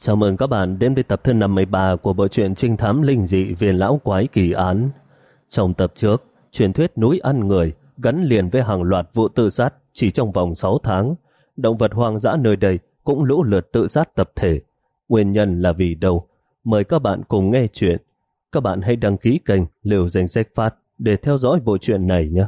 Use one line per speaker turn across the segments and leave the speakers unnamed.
Chào mừng các bạn đến với tập thứ 53 của bộ truyện trinh thám linh dị viền lão quái kỳ án. Trong tập trước, truyền thuyết núi ăn người gắn liền với hàng loạt vụ tự sát chỉ trong vòng 6 tháng. Động vật hoang dã nơi đây cũng lũ lượt tự sát tập thể. Nguyên nhân là vì đâu? Mời các bạn cùng nghe chuyện. Các bạn hãy đăng ký kênh Liều Danh Sách Phát để theo dõi bộ truyện này nhé.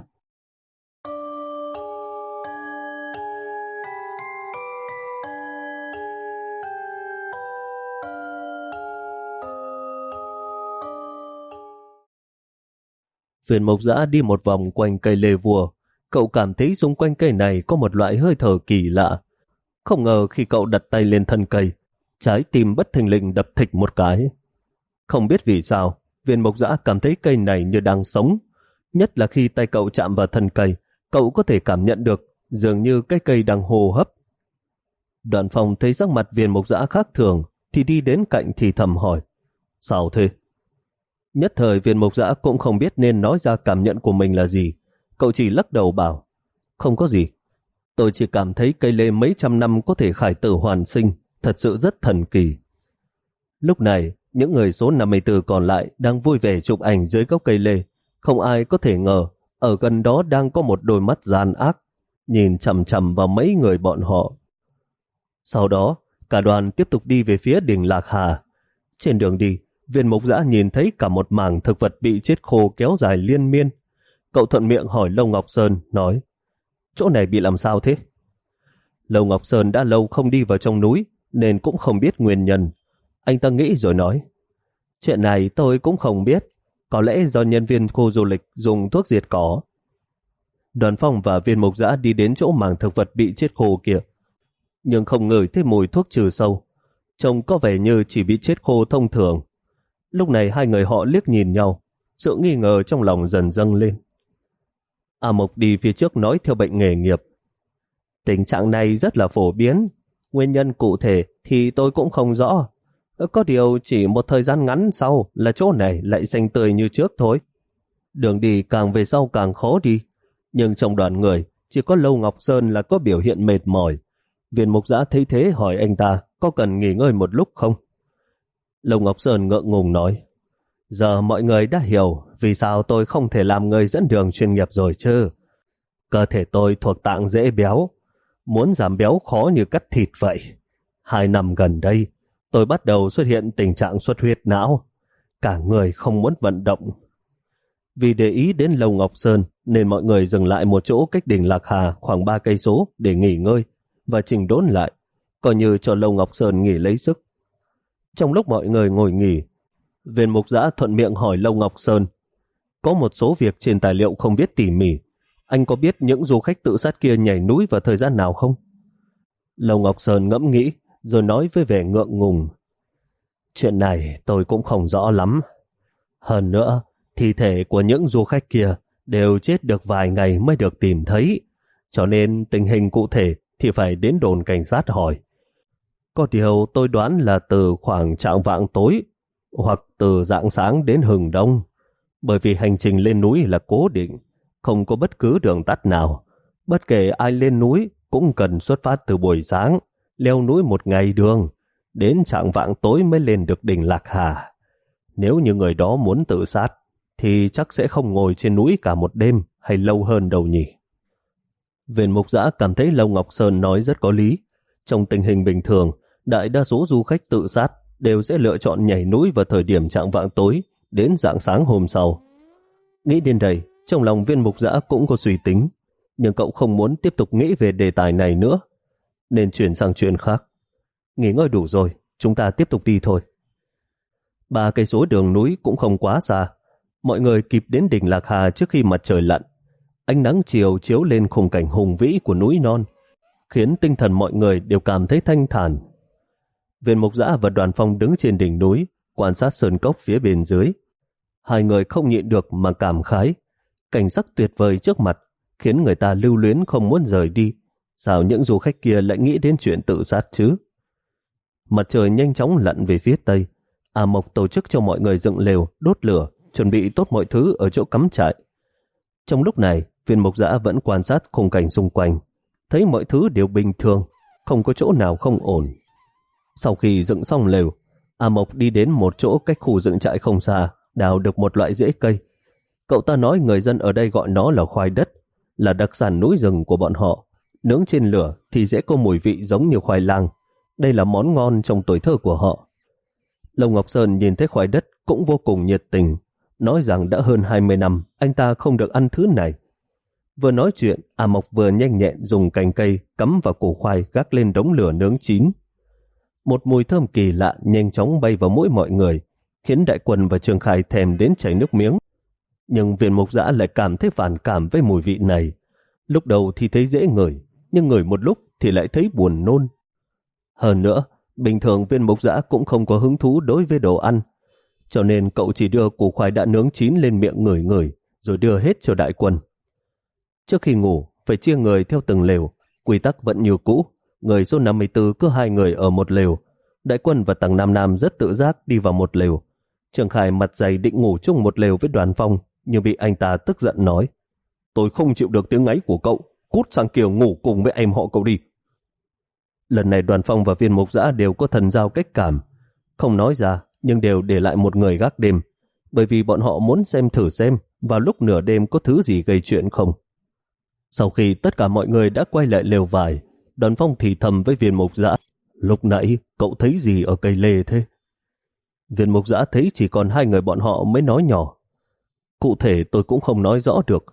Viên mộc giã đi một vòng quanh cây lê vua. Cậu cảm thấy xung quanh cây này có một loại hơi thở kỳ lạ. Không ngờ khi cậu đặt tay lên thân cây, trái tim bất thình lình đập thịch một cái. Không biết vì sao, viên mộc giã cảm thấy cây này như đang sống. Nhất là khi tay cậu chạm vào thân cây, cậu có thể cảm nhận được dường như cái cây đang hô hấp. Đoạn phòng thấy sắc mặt viên mộc giã khác thường, thì đi đến cạnh thì thầm hỏi. Sao thế? Nhất thời viên mộc giã cũng không biết nên nói ra cảm nhận của mình là gì. Cậu chỉ lắc đầu bảo, không có gì. Tôi chỉ cảm thấy cây lê mấy trăm năm có thể khải tử hoàn sinh, thật sự rất thần kỳ. Lúc này, những người số 54 còn lại đang vui vẻ chụp ảnh dưới gốc cây lê. Không ai có thể ngờ, ở gần đó đang có một đôi mắt gian ác, nhìn chầm chầm vào mấy người bọn họ. Sau đó, cả đoàn tiếp tục đi về phía đỉnh Lạc Hà. Trên đường đi, viên mục giã nhìn thấy cả một mảng thực vật bị chết khô kéo dài liên miên. Cậu thuận miệng hỏi Lâu Ngọc Sơn, nói, chỗ này bị làm sao thế? Lâu Ngọc Sơn đã lâu không đi vào trong núi, nên cũng không biết nguyên nhân. Anh ta nghĩ rồi nói, chuyện này tôi cũng không biết, có lẽ do nhân viên khu du lịch dùng thuốc diệt cỏ. Đoàn phong và viên mục giã đi đến chỗ mảng thực vật bị chết khô kia, nhưng không ngửi thấy mùi thuốc trừ sâu. Trông có vẻ như chỉ bị chết khô thông thường. Lúc này hai người họ liếc nhìn nhau, sự nghi ngờ trong lòng dần dâng lên. A Mộc đi phía trước nói theo bệnh nghề nghiệp. Tình trạng này rất là phổ biến, nguyên nhân cụ thể thì tôi cũng không rõ. Có điều chỉ một thời gian ngắn sau là chỗ này lại xanh tươi như trước thôi. Đường đi càng về sau càng khó đi, nhưng trong đoàn người chỉ có Lâu Ngọc Sơn là có biểu hiện mệt mỏi. Viên mục giã thấy thế hỏi anh ta có cần nghỉ ngơi một lúc không? Lông Ngọc Sơn ngượng ngùng nói, giờ mọi người đã hiểu vì sao tôi không thể làm người dẫn đường chuyên nghiệp rồi chứ. Cơ thể tôi thuộc tạng dễ béo, muốn giảm béo khó như cắt thịt vậy. Hai năm gần đây, tôi bắt đầu xuất hiện tình trạng xuất huyết não, cả người không muốn vận động. Vì để ý đến Lông Ngọc Sơn nên mọi người dừng lại một chỗ cách đỉnh Lạc Hà khoảng ba cây số để nghỉ ngơi và chỉnh đốn lại, coi như cho Lâu Ngọc Sơn nghỉ lấy sức. Trong lúc mọi người ngồi nghỉ, viên mục giã thuận miệng hỏi Lâu Ngọc Sơn. Có một số việc trên tài liệu không biết tỉ mỉ. Anh có biết những du khách tự sát kia nhảy núi vào thời gian nào không? Lâu Ngọc Sơn ngẫm nghĩ, rồi nói với vẻ ngượng ngùng. Chuyện này tôi cũng không rõ lắm. Hơn nữa, thi thể của những du khách kia đều chết được vài ngày mới được tìm thấy. Cho nên tình hình cụ thể thì phải đến đồn cảnh sát hỏi. Có điều tôi đoán là từ khoảng trạng vạng tối hoặc từ dạng sáng đến hừng đông bởi vì hành trình lên núi là cố định, không có bất cứ đường tắt nào. Bất kể ai lên núi cũng cần xuất phát từ buổi sáng, leo núi một ngày đường, đến trạng vạng tối mới lên được đỉnh Lạc Hà. Nếu như người đó muốn tự sát, thì chắc sẽ không ngồi trên núi cả một đêm hay lâu hơn đâu nhỉ. Viện mục giã cảm thấy Lâu Ngọc Sơn nói rất có lý. Trong tình hình bình thường, đại đa số du khách tự sát đều sẽ lựa chọn nhảy núi vào thời điểm trạng vạng tối đến dạng sáng hôm sau. Nghĩ đến đây, trong lòng viên mục giã cũng có suy tính, nhưng cậu không muốn tiếp tục nghĩ về đề tài này nữa, nên chuyển sang chuyện khác. Nghỉ ngơi đủ rồi, chúng ta tiếp tục đi thôi. Ba cây số đường núi cũng không quá xa, mọi người kịp đến đỉnh Lạc Hà trước khi mặt trời lặn. Ánh nắng chiều chiếu lên khung cảnh hùng vĩ của núi non, khiến tinh thần mọi người đều cảm thấy thanh thản. Viên mục giã và đoàn phong đứng trên đỉnh núi, quan sát sơn cốc phía bên dưới. Hai người không nhịn được mà cảm khái. Cảnh sắc tuyệt vời trước mặt, khiến người ta lưu luyến không muốn rời đi. Sao những du khách kia lại nghĩ đến chuyện tự sát chứ? Mặt trời nhanh chóng lặn về phía tây. A Mộc tổ chức cho mọi người dựng lều, đốt lửa, chuẩn bị tốt mọi thứ ở chỗ cắm trại. Trong lúc này, viên mục giã vẫn quan sát khung cảnh xung quanh, thấy mọi thứ đều bình thường, không có chỗ nào không ổn. Sau khi dựng xong lều, A Mộc đi đến một chỗ cách khu dựng trại không xa, đào được một loại rễ cây. Cậu ta nói người dân ở đây gọi nó là khoai đất, là đặc sản núi rừng của bọn họ. Nướng trên lửa thì sẽ có mùi vị giống như khoai lang. Đây là món ngon trong tuổi thơ của họ. Lông Ngọc Sơn nhìn thấy khoai đất cũng vô cùng nhiệt tình, nói rằng đã hơn 20 năm anh ta không được ăn thứ này. Vừa nói chuyện, A Mộc vừa nhanh nhẹn dùng cành cây cắm vào củ khoai gác lên đống lửa nướng chín. Một mùi thơm kỳ lạ nhanh chóng bay vào mũi mọi người, khiến đại quân và Trường Khai thèm đến chảy nước miếng. Nhưng viên mục giã lại cảm thấy phản cảm với mùi vị này. Lúc đầu thì thấy dễ ngửi, nhưng ngửi một lúc thì lại thấy buồn nôn. Hơn nữa, bình thường viên mục giã cũng không có hứng thú đối với đồ ăn, cho nên cậu chỉ đưa củ khoai đã nướng chín lên miệng ngửi ngửi, rồi đưa hết cho đại quân. Trước khi ngủ, phải chia người theo từng lều, quy tắc vẫn như cũ, người số 54 cứ hai người ở một lều. Đại quân và tầng Nam Nam rất tự giác đi vào một lều. Trường Khải mặt dày định ngủ chung một lều với đoàn phong, nhưng bị anh ta tức giận nói. Tôi không chịu được tiếng ngáy của cậu, cút sang kiều ngủ cùng với em họ cậu đi. Lần này đoàn phong và viên mục giã đều có thần giao cách cảm. Không nói ra, nhưng đều để lại một người gác đêm, bởi vì bọn họ muốn xem thử xem vào lúc nửa đêm có thứ gì gây chuyện không. Sau khi tất cả mọi người đã quay lại lều vải, đoàn phong thì thầm với viên mục giã. Lúc nãy, cậu thấy gì ở cây lê thế? Viên mục giã thấy chỉ còn hai người bọn họ mới nói nhỏ. Cụ thể tôi cũng không nói rõ được,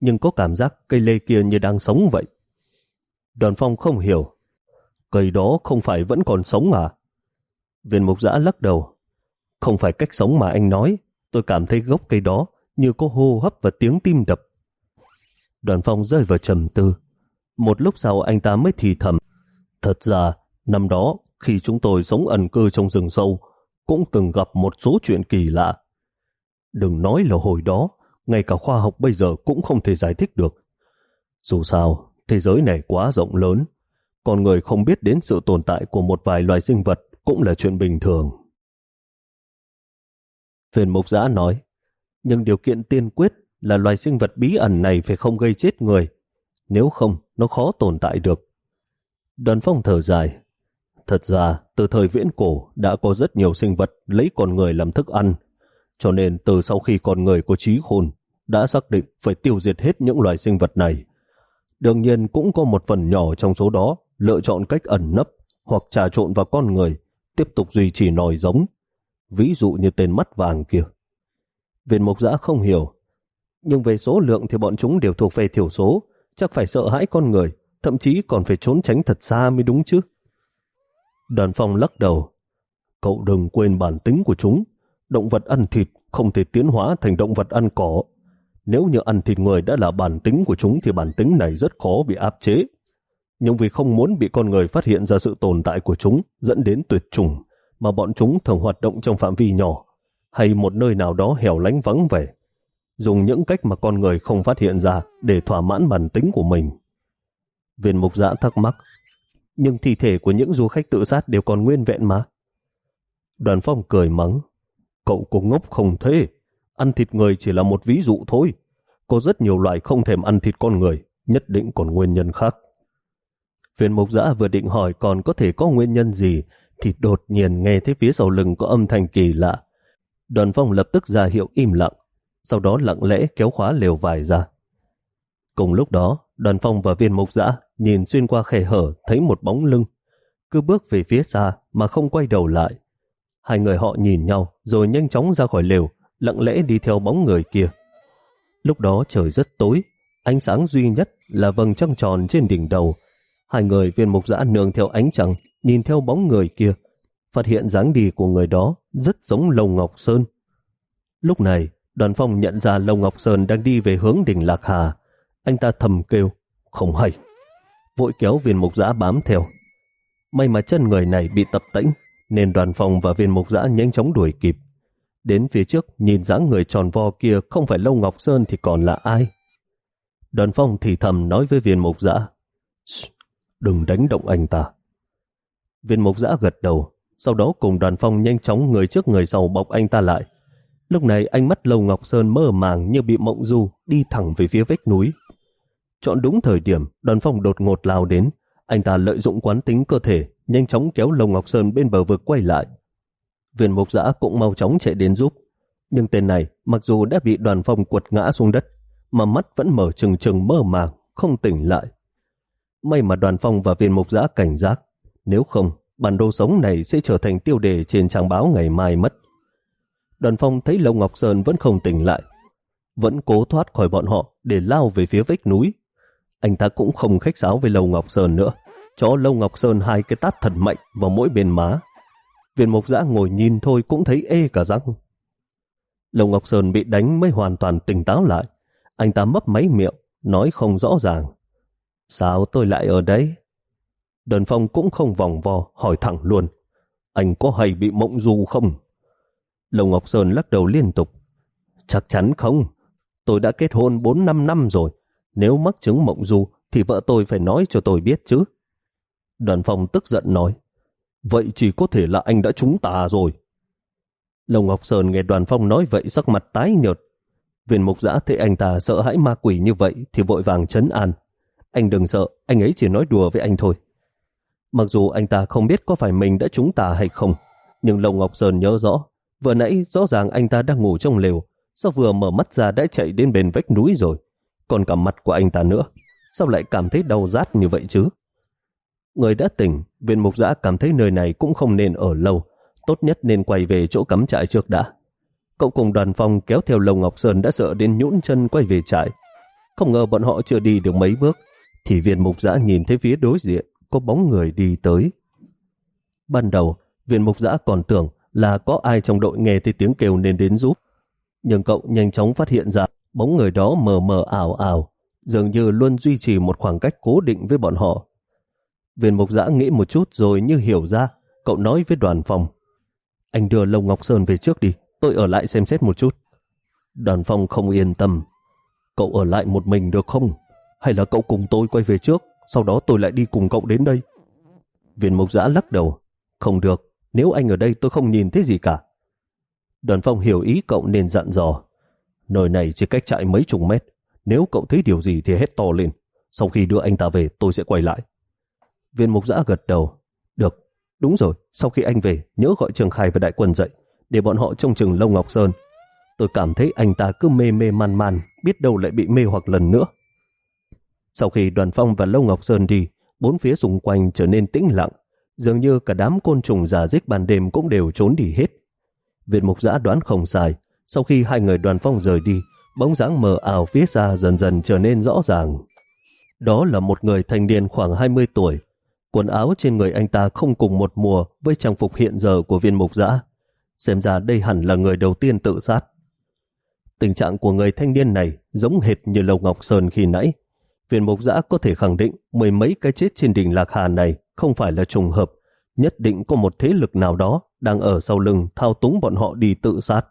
nhưng có cảm giác cây lê kia như đang sống vậy. Đoàn phong không hiểu. Cây đó không phải vẫn còn sống à? Viên mục giã lắc đầu. Không phải cách sống mà anh nói, tôi cảm thấy gốc cây đó như có hô hấp và tiếng tim đập. Đoàn phong rơi vào trầm tư. Một lúc sau anh ta mới thì thầm. Thật ra, năm đó, khi chúng tôi sống ẩn cư trong rừng sâu, cũng từng gặp một số chuyện kỳ lạ. Đừng nói là hồi đó, ngay cả khoa học bây giờ cũng không thể giải thích được. Dù sao, thế giới này quá rộng lớn, con người không biết đến sự tồn tại của một vài loài sinh vật cũng là chuyện bình thường. Phiền mục giã nói, nhưng điều kiện tiên quyết là loài sinh vật bí ẩn này phải không gây chết người. Nếu không, nó khó tồn tại được. Đoàn phong thở dài. Thật ra, từ thời viễn cổ đã có rất nhiều sinh vật lấy con người làm thức ăn. Cho nên từ sau khi con người có trí khôn, đã xác định phải tiêu diệt hết những loài sinh vật này. Đương nhiên cũng có một phần nhỏ trong số đó lựa chọn cách ẩn nấp hoặc trà trộn vào con người, tiếp tục duy trì nòi giống. Ví dụ như tên mắt vàng kia. Viên mục giã không hiểu nhưng về số lượng thì bọn chúng đều thuộc về thiểu số, chắc phải sợ hãi con người, thậm chí còn phải trốn tránh thật xa mới đúng chứ. Đoàn phong lắc đầu. Cậu đừng quên bản tính của chúng. Động vật ăn thịt không thể tiến hóa thành động vật ăn cỏ. Nếu như ăn thịt người đã là bản tính của chúng thì bản tính này rất khó bị áp chế. Nhưng vì không muốn bị con người phát hiện ra sự tồn tại của chúng dẫn đến tuyệt chủng mà bọn chúng thường hoạt động trong phạm vi nhỏ hay một nơi nào đó hẻo lánh vắng vẻ dùng những cách mà con người không phát hiện ra để thỏa mãn bản tính của mình. Viên mục giã thắc mắc, nhưng thi thể của những du khách tự sát đều còn nguyên vẹn mà. Đoàn phong cười mắng, cậu có ngốc không thế, ăn thịt người chỉ là một ví dụ thôi. Có rất nhiều loại không thèm ăn thịt con người, nhất định còn nguyên nhân khác. Viên mục giã vừa định hỏi còn có thể có nguyên nhân gì, thì đột nhiên nghe thấy phía sau lưng có âm thanh kỳ lạ. Đoàn phong lập tức ra hiệu im lặng sau đó lặng lẽ kéo khóa lều vải ra. Cùng lúc đó, đoàn phong và viên mục dã nhìn xuyên qua khe hở thấy một bóng lưng, cứ bước về phía xa mà không quay đầu lại. Hai người họ nhìn nhau rồi nhanh chóng ra khỏi lều, lặng lẽ đi theo bóng người kia. Lúc đó trời rất tối, ánh sáng duy nhất là vầng trăng tròn trên đỉnh đầu. Hai người viên mục dã nương theo ánh trăng, nhìn theo bóng người kia, phát hiện dáng đi của người đó rất giống Lầu Ngọc Sơn. Lúc này, Đoàn phong nhận ra Lâu Ngọc Sơn đang đi về hướng đỉnh Lạc Hà. Anh ta thầm kêu, không hay. Vội kéo viên mục giã bám theo. May mà chân người này bị tập tĩnh, nên đoàn phong và viên mục giã nhanh chóng đuổi kịp. Đến phía trước, nhìn dáng người tròn vo kia không phải Lâu Ngọc Sơn thì còn là ai. Đoàn phong thì thầm nói với viên mục giã, đừng đánh động anh ta. Viên mục giã gật đầu, sau đó cùng đoàn phong nhanh chóng người trước người sau bọc anh ta lại, Lúc này ánh mắt Lâu Ngọc Sơn mơ màng như bị mộng du đi thẳng về phía vách núi. Chọn đúng thời điểm, đoàn phong đột ngột lao đến, Anh ta lợi dụng quán tính cơ thể, nhanh chóng kéo lầu Ngọc Sơn bên bờ vực quay lại. Viên mục giã cũng mau chóng chạy đến giúp. Nhưng tên này, mặc dù đã bị đoàn phong quật ngã xuống đất, mà mắt vẫn mở trừng trừng mơ màng, không tỉnh lại. May mà đoàn phong và viên mục giã cảnh giác. Nếu không, bản đồ sống này sẽ trở thành tiêu đề trên trang báo ngày mai mất. Đoàn phong thấy Lâu Ngọc Sơn vẫn không tỉnh lại, vẫn cố thoát khỏi bọn họ để lao về phía vách núi. Anh ta cũng không khách sáo với Lâu Ngọc Sơn nữa, cho Lâu Ngọc Sơn hai cái tát thật mạnh vào mỗi bên má. Viên mục giã ngồi nhìn thôi cũng thấy ê cả răng. Lâu Ngọc Sơn bị đánh mới hoàn toàn tỉnh táo lại. Anh ta mấp máy miệng, nói không rõ ràng. Sao tôi lại ở đây? Đơn Phong cũng không vòng vo, hỏi thẳng luôn. Anh có hay bị mộng du không? Lồng Ngọc Sơn lắc đầu liên tục. Chắc chắn không. Tôi đã kết hôn 4-5 năm rồi. Nếu mắc chứng mộng du thì vợ tôi phải nói cho tôi biết chứ. Đoàn Phong tức giận nói. Vậy chỉ có thể là anh đã trúng tà rồi. Lồng Ngọc Sơn nghe đoàn phong nói vậy sắc mặt tái nhợt. Viên mục giã thấy anh ta sợ hãi ma quỷ như vậy thì vội vàng chấn an. Anh đừng sợ, anh ấy chỉ nói đùa với anh thôi. Mặc dù anh ta không biết có phải mình đã trúng tà hay không, nhưng Lồng Ngọc Sơn nhớ rõ. Vừa nãy rõ ràng anh ta đang ngủ trong lều, sao vừa mở mắt ra đã chạy đến bên vách núi rồi. Còn cả mặt của anh ta nữa, sao lại cảm thấy đau rát như vậy chứ? Người đã tỉnh, viên mục giã cảm thấy nơi này cũng không nên ở lâu, tốt nhất nên quay về chỗ cắm trại trước đã. Cậu cùng đoàn phong kéo theo Lồng Ngọc Sơn đã sợ đến nhũn chân quay về trại. Không ngờ bọn họ chưa đi được mấy bước, thì viên mục giã nhìn thấy phía đối diện có bóng người đi tới. Ban đầu, viên mục giã còn tưởng là có ai trong đội nghe thấy tiếng kêu nên đến giúp. Nhưng cậu nhanh chóng phát hiện ra bóng người đó mờ mờ ảo ảo, dường như luôn duy trì một khoảng cách cố định với bọn họ. Viên mục giã nghĩ một chút rồi như hiểu ra, cậu nói với đoàn phòng. Anh đưa Lông Ngọc Sơn về trước đi, tôi ở lại xem xét một chút. Đoàn phong không yên tâm. Cậu ở lại một mình được không? Hay là cậu cùng tôi quay về trước, sau đó tôi lại đi cùng cậu đến đây? Viên mục giã lắc đầu. Không được, nếu anh ở đây tôi không nhìn thấy gì cả. Đoàn phong hiểu ý cậu nên dặn dò. Nơi này chỉ cách chạy mấy chục mét. Nếu cậu thấy điều gì thì hét to lên. Sau khi đưa anh ta về tôi sẽ quay lại. Viên mục giã gật đầu. Được, đúng rồi, sau khi anh về, nhớ gọi Trường Khai và đại quân dậy, để bọn họ trông chừng Lông Ngọc Sơn. Tôi cảm thấy anh ta cứ mê mê man man, biết đâu lại bị mê hoặc lần nữa. Sau khi đoàn phong và Lông Ngọc Sơn đi, bốn phía xung quanh trở nên tĩnh lặng, dường như cả đám côn trùng giả dích ban đêm cũng đều trốn đi hết. Việt mục giã đoán không sai, sau khi hai người đoàn phong rời đi, bóng dáng mờ ảo phía xa dần dần trở nên rõ ràng. Đó là một người thanh niên khoảng 20 tuổi, Quần áo trên người anh ta không cùng một mùa với trang phục hiện giờ của viên mục giã. Xem ra đây hẳn là người đầu tiên tự sát. Tình trạng của người thanh niên này giống hệt như lầu Ngọc Sơn khi nãy. Viên mục giã có thể khẳng định mười mấy cái chết trên đỉnh Lạc Hà này không phải là trùng hợp. Nhất định có một thế lực nào đó đang ở sau lưng thao túng bọn họ đi tự sát.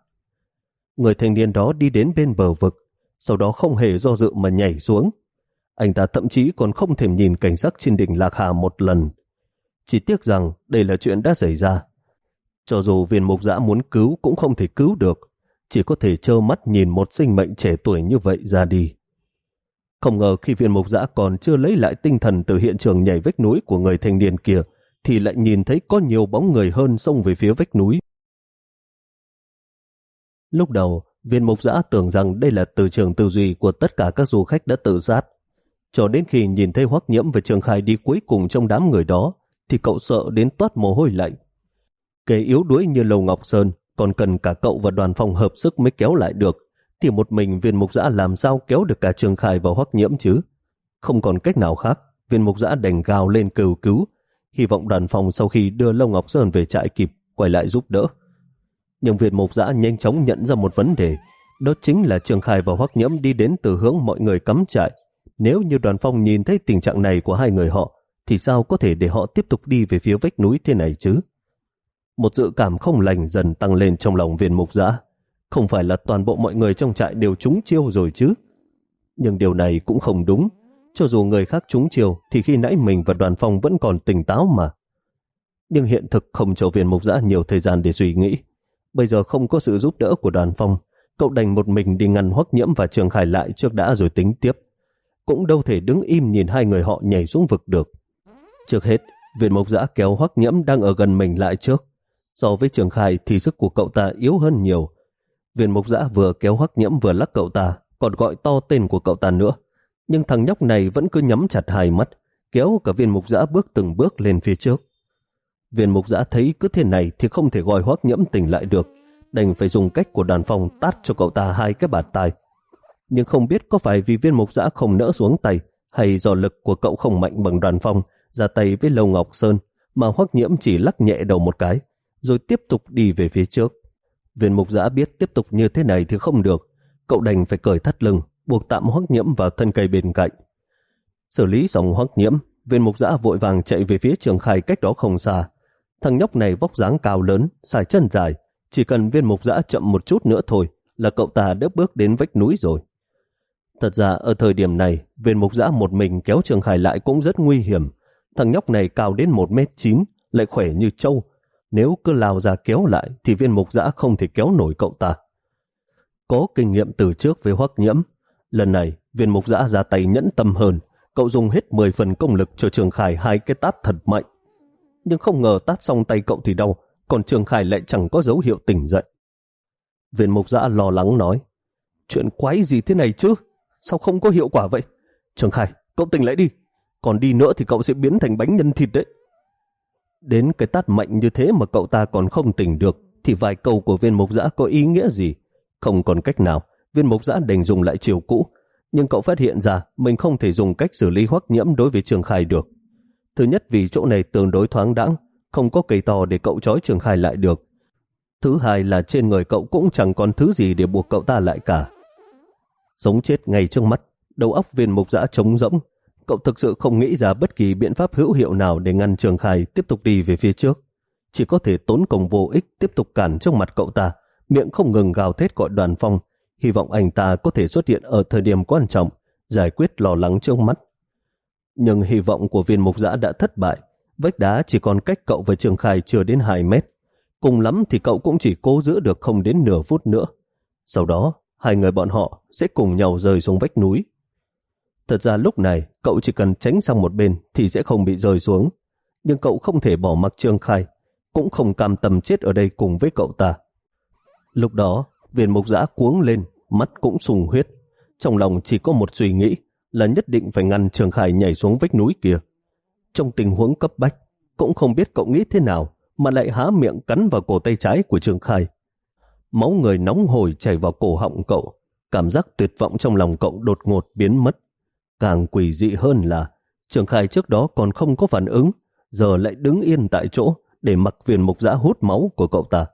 Người thanh niên đó đi đến bên bờ vực, sau đó không hề do dự mà nhảy xuống, anh ta thậm chí còn không thèm nhìn cảnh sắc trên đỉnh Lạc Hà một lần. Chỉ tiếc rằng đây là chuyện đã xảy ra. Cho dù viên mục giã muốn cứu cũng không thể cứu được, chỉ có thể trơ mắt nhìn một sinh mệnh trẻ tuổi như vậy ra đi. Không ngờ khi viên mục giã còn chưa lấy lại tinh thần từ hiện trường nhảy vách núi của người thanh niên kia, thì lại nhìn thấy có nhiều bóng người hơn xông về phía vách núi. Lúc đầu, viên mục giã tưởng rằng đây là từ trường tư duy của tất cả các du khách đã tự sát, cho đến khi nhìn thấy Hoắc Nhiễm và Trường Khai đi cuối cùng trong đám người đó, thì cậu sợ đến toát mồ hôi lạnh. Kẻ yếu đuối như Lầu Ngọc Sơn còn cần cả cậu và đoàn phòng hợp sức mới kéo lại được, thì một mình viên mục giã làm sao kéo được cả Trường Khai và Hoắc Nhiễm chứ? Không còn cách nào khác, viên mục giã đành gào lên cầu cứu, hy vọng đoàn phòng sau khi đưa Lâu Ngọc Sơn về trại kịp, quay lại giúp đỡ. Nhưng viên mục giã nhanh chóng nhận ra một vấn đề, đó chính là Trường Khai và Hoắc Nhiễm đi đến từ hướng mọi người cắm trại, nếu như đoàn phong nhìn thấy tình trạng này của hai người họ, thì sao có thể để họ tiếp tục đi về phía vách núi thế này chứ? Một dự cảm không lành dần tăng lên trong lòng viên mục giã. Không phải là toàn bộ mọi người trong trại đều trúng chiêu rồi chứ. Nhưng điều này cũng không đúng. Cho dù người khác trúng chiêu thì khi nãy mình và đoàn phong vẫn còn tỉnh táo mà. Nhưng hiện thực không cho viên mục giã nhiều thời gian để suy nghĩ. Bây giờ không có sự giúp đỡ của đoàn phong, cậu đành một mình đi ngăn hoắc nhiễm và trường khải lại trước đã rồi tính tiếp cũng đâu thể đứng im nhìn hai người họ nhảy xuống vực được. Trước hết, viên mục giã kéo hoắc nhiễm đang ở gần mình lại trước. So với trường khai thì sức của cậu ta yếu hơn nhiều. Viên mục giã vừa kéo hoắc nhiễm vừa lắc cậu ta, còn gọi to tên của cậu ta nữa. Nhưng thằng nhóc này vẫn cứ nhắm chặt hai mắt, kéo cả viên mục giã bước từng bước lên phía trước. Viên mục giã thấy cứ thế này thì không thể gọi hoắc nhiễm tỉnh lại được, đành phải dùng cách của đoàn phòng tát cho cậu ta hai cái bạt tai. Nhưng không biết có phải vì viên mục giã không nỡ xuống tay hay do lực của cậu không mạnh bằng đoàn phong ra tay với Lâu Ngọc Sơn mà hoắc nhiễm chỉ lắc nhẹ đầu một cái rồi tiếp tục đi về phía trước. Viên mục giã biết tiếp tục như thế này thì không được, cậu đành phải cởi thắt lưng, buộc tạm hoắc nhiễm vào thân cây bên cạnh. Xử lý xong hoắc nhiễm, viên mục giã vội vàng chạy về phía trường khai cách đó không xa. Thằng nhóc này vóc dáng cao lớn, xài chân dài, chỉ cần viên mục giã chậm một chút nữa thôi là cậu ta đã bước đến vách núi rồi. Thật ra ở thời điểm này, viên mục giã một mình kéo Trường Khải lại cũng rất nguy hiểm. Thằng nhóc này cao đến 1m9, lại khỏe như trâu. Nếu cứ lao ra kéo lại thì viên mục giã không thể kéo nổi cậu ta. Có kinh nghiệm từ trước với hoắc nhiễm. Lần này, viên mục giã ra tay nhẫn tâm hơn. Cậu dùng hết 10 phần công lực cho Trường Khải hai cái tát thật mạnh. Nhưng không ngờ tát xong tay cậu thì đau, còn Trường Khải lại chẳng có dấu hiệu tỉnh dậy. Viên mục giã lo lắng nói, chuyện quái gì thế này chứ? Sao không có hiệu quả vậy? Trường Khải, cậu tỉnh lại đi. Còn đi nữa thì cậu sẽ biến thành bánh nhân thịt đấy. Đến cái tát mạnh như thế mà cậu ta còn không tỉnh được, thì vài câu của viên mục giã có ý nghĩa gì? Không còn cách nào, viên mục giã đành dùng lại chiều cũ. Nhưng cậu phát hiện ra mình không thể dùng cách xử lý hoắc nhiễm đối với Trường Khai được. Thứ nhất vì chỗ này tương đối thoáng đãng, không có cây to để cậu trói Trường Khai lại được. Thứ hai là trên người cậu cũng chẳng còn thứ gì để buộc cậu ta lại cả. Sống chết ngay trước mắt, đầu óc viên mục giã trống rỗng. Cậu thực sự không nghĩ ra bất kỳ biện pháp hữu hiệu nào để ngăn Trường Khai tiếp tục đi về phía trước. Chỉ có thể tốn công vô ích tiếp tục cản trước mặt cậu ta, miệng không ngừng gào thét gọi đoàn phong, hy vọng anh ta có thể xuất hiện ở thời điểm quan trọng, giải quyết lo lắng trước mắt. Nhưng hy vọng của viên mục giã đã thất bại, vách đá chỉ còn cách cậu và Trường Khai chưa đến 2 mét. Cùng lắm thì cậu cũng chỉ cố giữ được không đến nửa phút nữa. Sau đó, hai người bọn họ sẽ cùng nhau rời xuống vách núi. Thật ra lúc này, cậu chỉ cần tránh sang một bên thì sẽ không bị rơi xuống. Nhưng cậu không thể bỏ mặc Trương Khai, cũng không cam tâm chết ở đây cùng với cậu ta. Lúc đó, viên mục giã cuống lên, mắt cũng sùng huyết. Trong lòng chỉ có một suy nghĩ là nhất định phải ngăn Trường Khải nhảy xuống vách núi kia. Trong tình huống cấp bách, cũng không biết cậu nghĩ thế nào mà lại há miệng cắn vào cổ tay trái của Trường Khai. Máu người nóng hổi chảy vào cổ họng cậu, cảm giác tuyệt vọng trong lòng cậu đột ngột biến mất. Càng quỷ dị hơn là Trường Khai trước đó còn không có phản ứng, giờ lại đứng yên tại chỗ để mặc viên mục giã hút máu của cậu ta.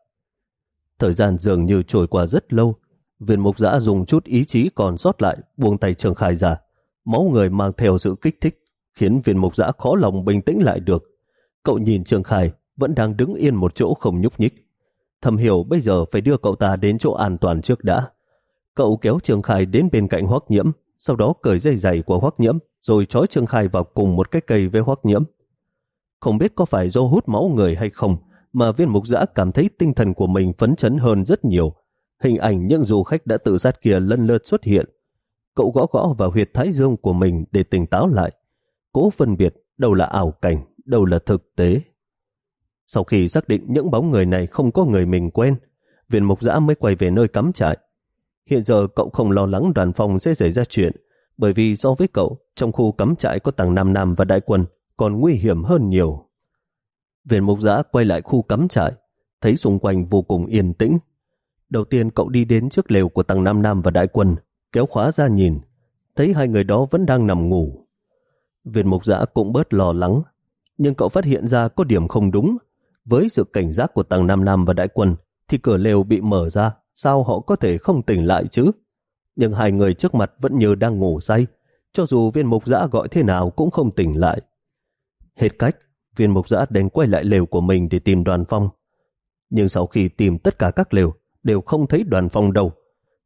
Thời gian dường như trôi qua rất lâu, viên mục giã dùng chút ý chí còn sót lại buông tay Trường Khai ra. Máu người mang theo sự kích thích, khiến viên mục giã khó lòng bình tĩnh lại được. Cậu nhìn Trường Khai vẫn đang đứng yên một chỗ không nhúc nhích. Thầm hiểu bây giờ phải đưa cậu ta đến chỗ an toàn trước đã. Cậu kéo Trường Khai đến bên cạnh Hoắc Nhiễm, sau đó cởi dây giày của Hoắc Nhiễm, rồi trói trương Khai vào cùng một cái cây với Hoắc Nhiễm. Không biết có phải do hút máu người hay không, mà viên mục giã cảm thấy tinh thần của mình phấn chấn hơn rất nhiều. Hình ảnh những du khách đã tự sát kia lần lượt xuất hiện. Cậu gõ gõ vào huyệt thái dương của mình để tỉnh táo lại. Cố phân biệt đâu là ảo cảnh, đâu là thực tế. Sau khi xác định những bóng người này không có người mình quen, viên mục giã mới quay về nơi cắm trại. Hiện giờ cậu không lo lắng đoàn phòng sẽ xảy ra chuyện, bởi vì so với cậu, trong khu cắm trại có tầng Nam Nam và đại quân còn nguy hiểm hơn nhiều. Viên mục giã quay lại khu cắm trại, thấy xung quanh vô cùng yên tĩnh. Đầu tiên cậu đi đến trước lều của tầng Nam Nam và đại quân, kéo khóa ra nhìn, thấy hai người đó vẫn đang nằm ngủ. Viên mục giã cũng bớt lo lắng, nhưng cậu phát hiện ra có điểm không đúng. Với sự cảnh giác của tầng Nam Nam và đại quân, thì cửa lều bị mở ra, sao họ có thể không tỉnh lại chứ? Nhưng hai người trước mặt vẫn như đang ngủ say, cho dù viên mục giã gọi thế nào cũng không tỉnh lại. Hết cách, viên mục giã đành quay lại lều của mình để tìm đoàn phong. Nhưng sau khi tìm tất cả các lều, đều không thấy đoàn phong đâu.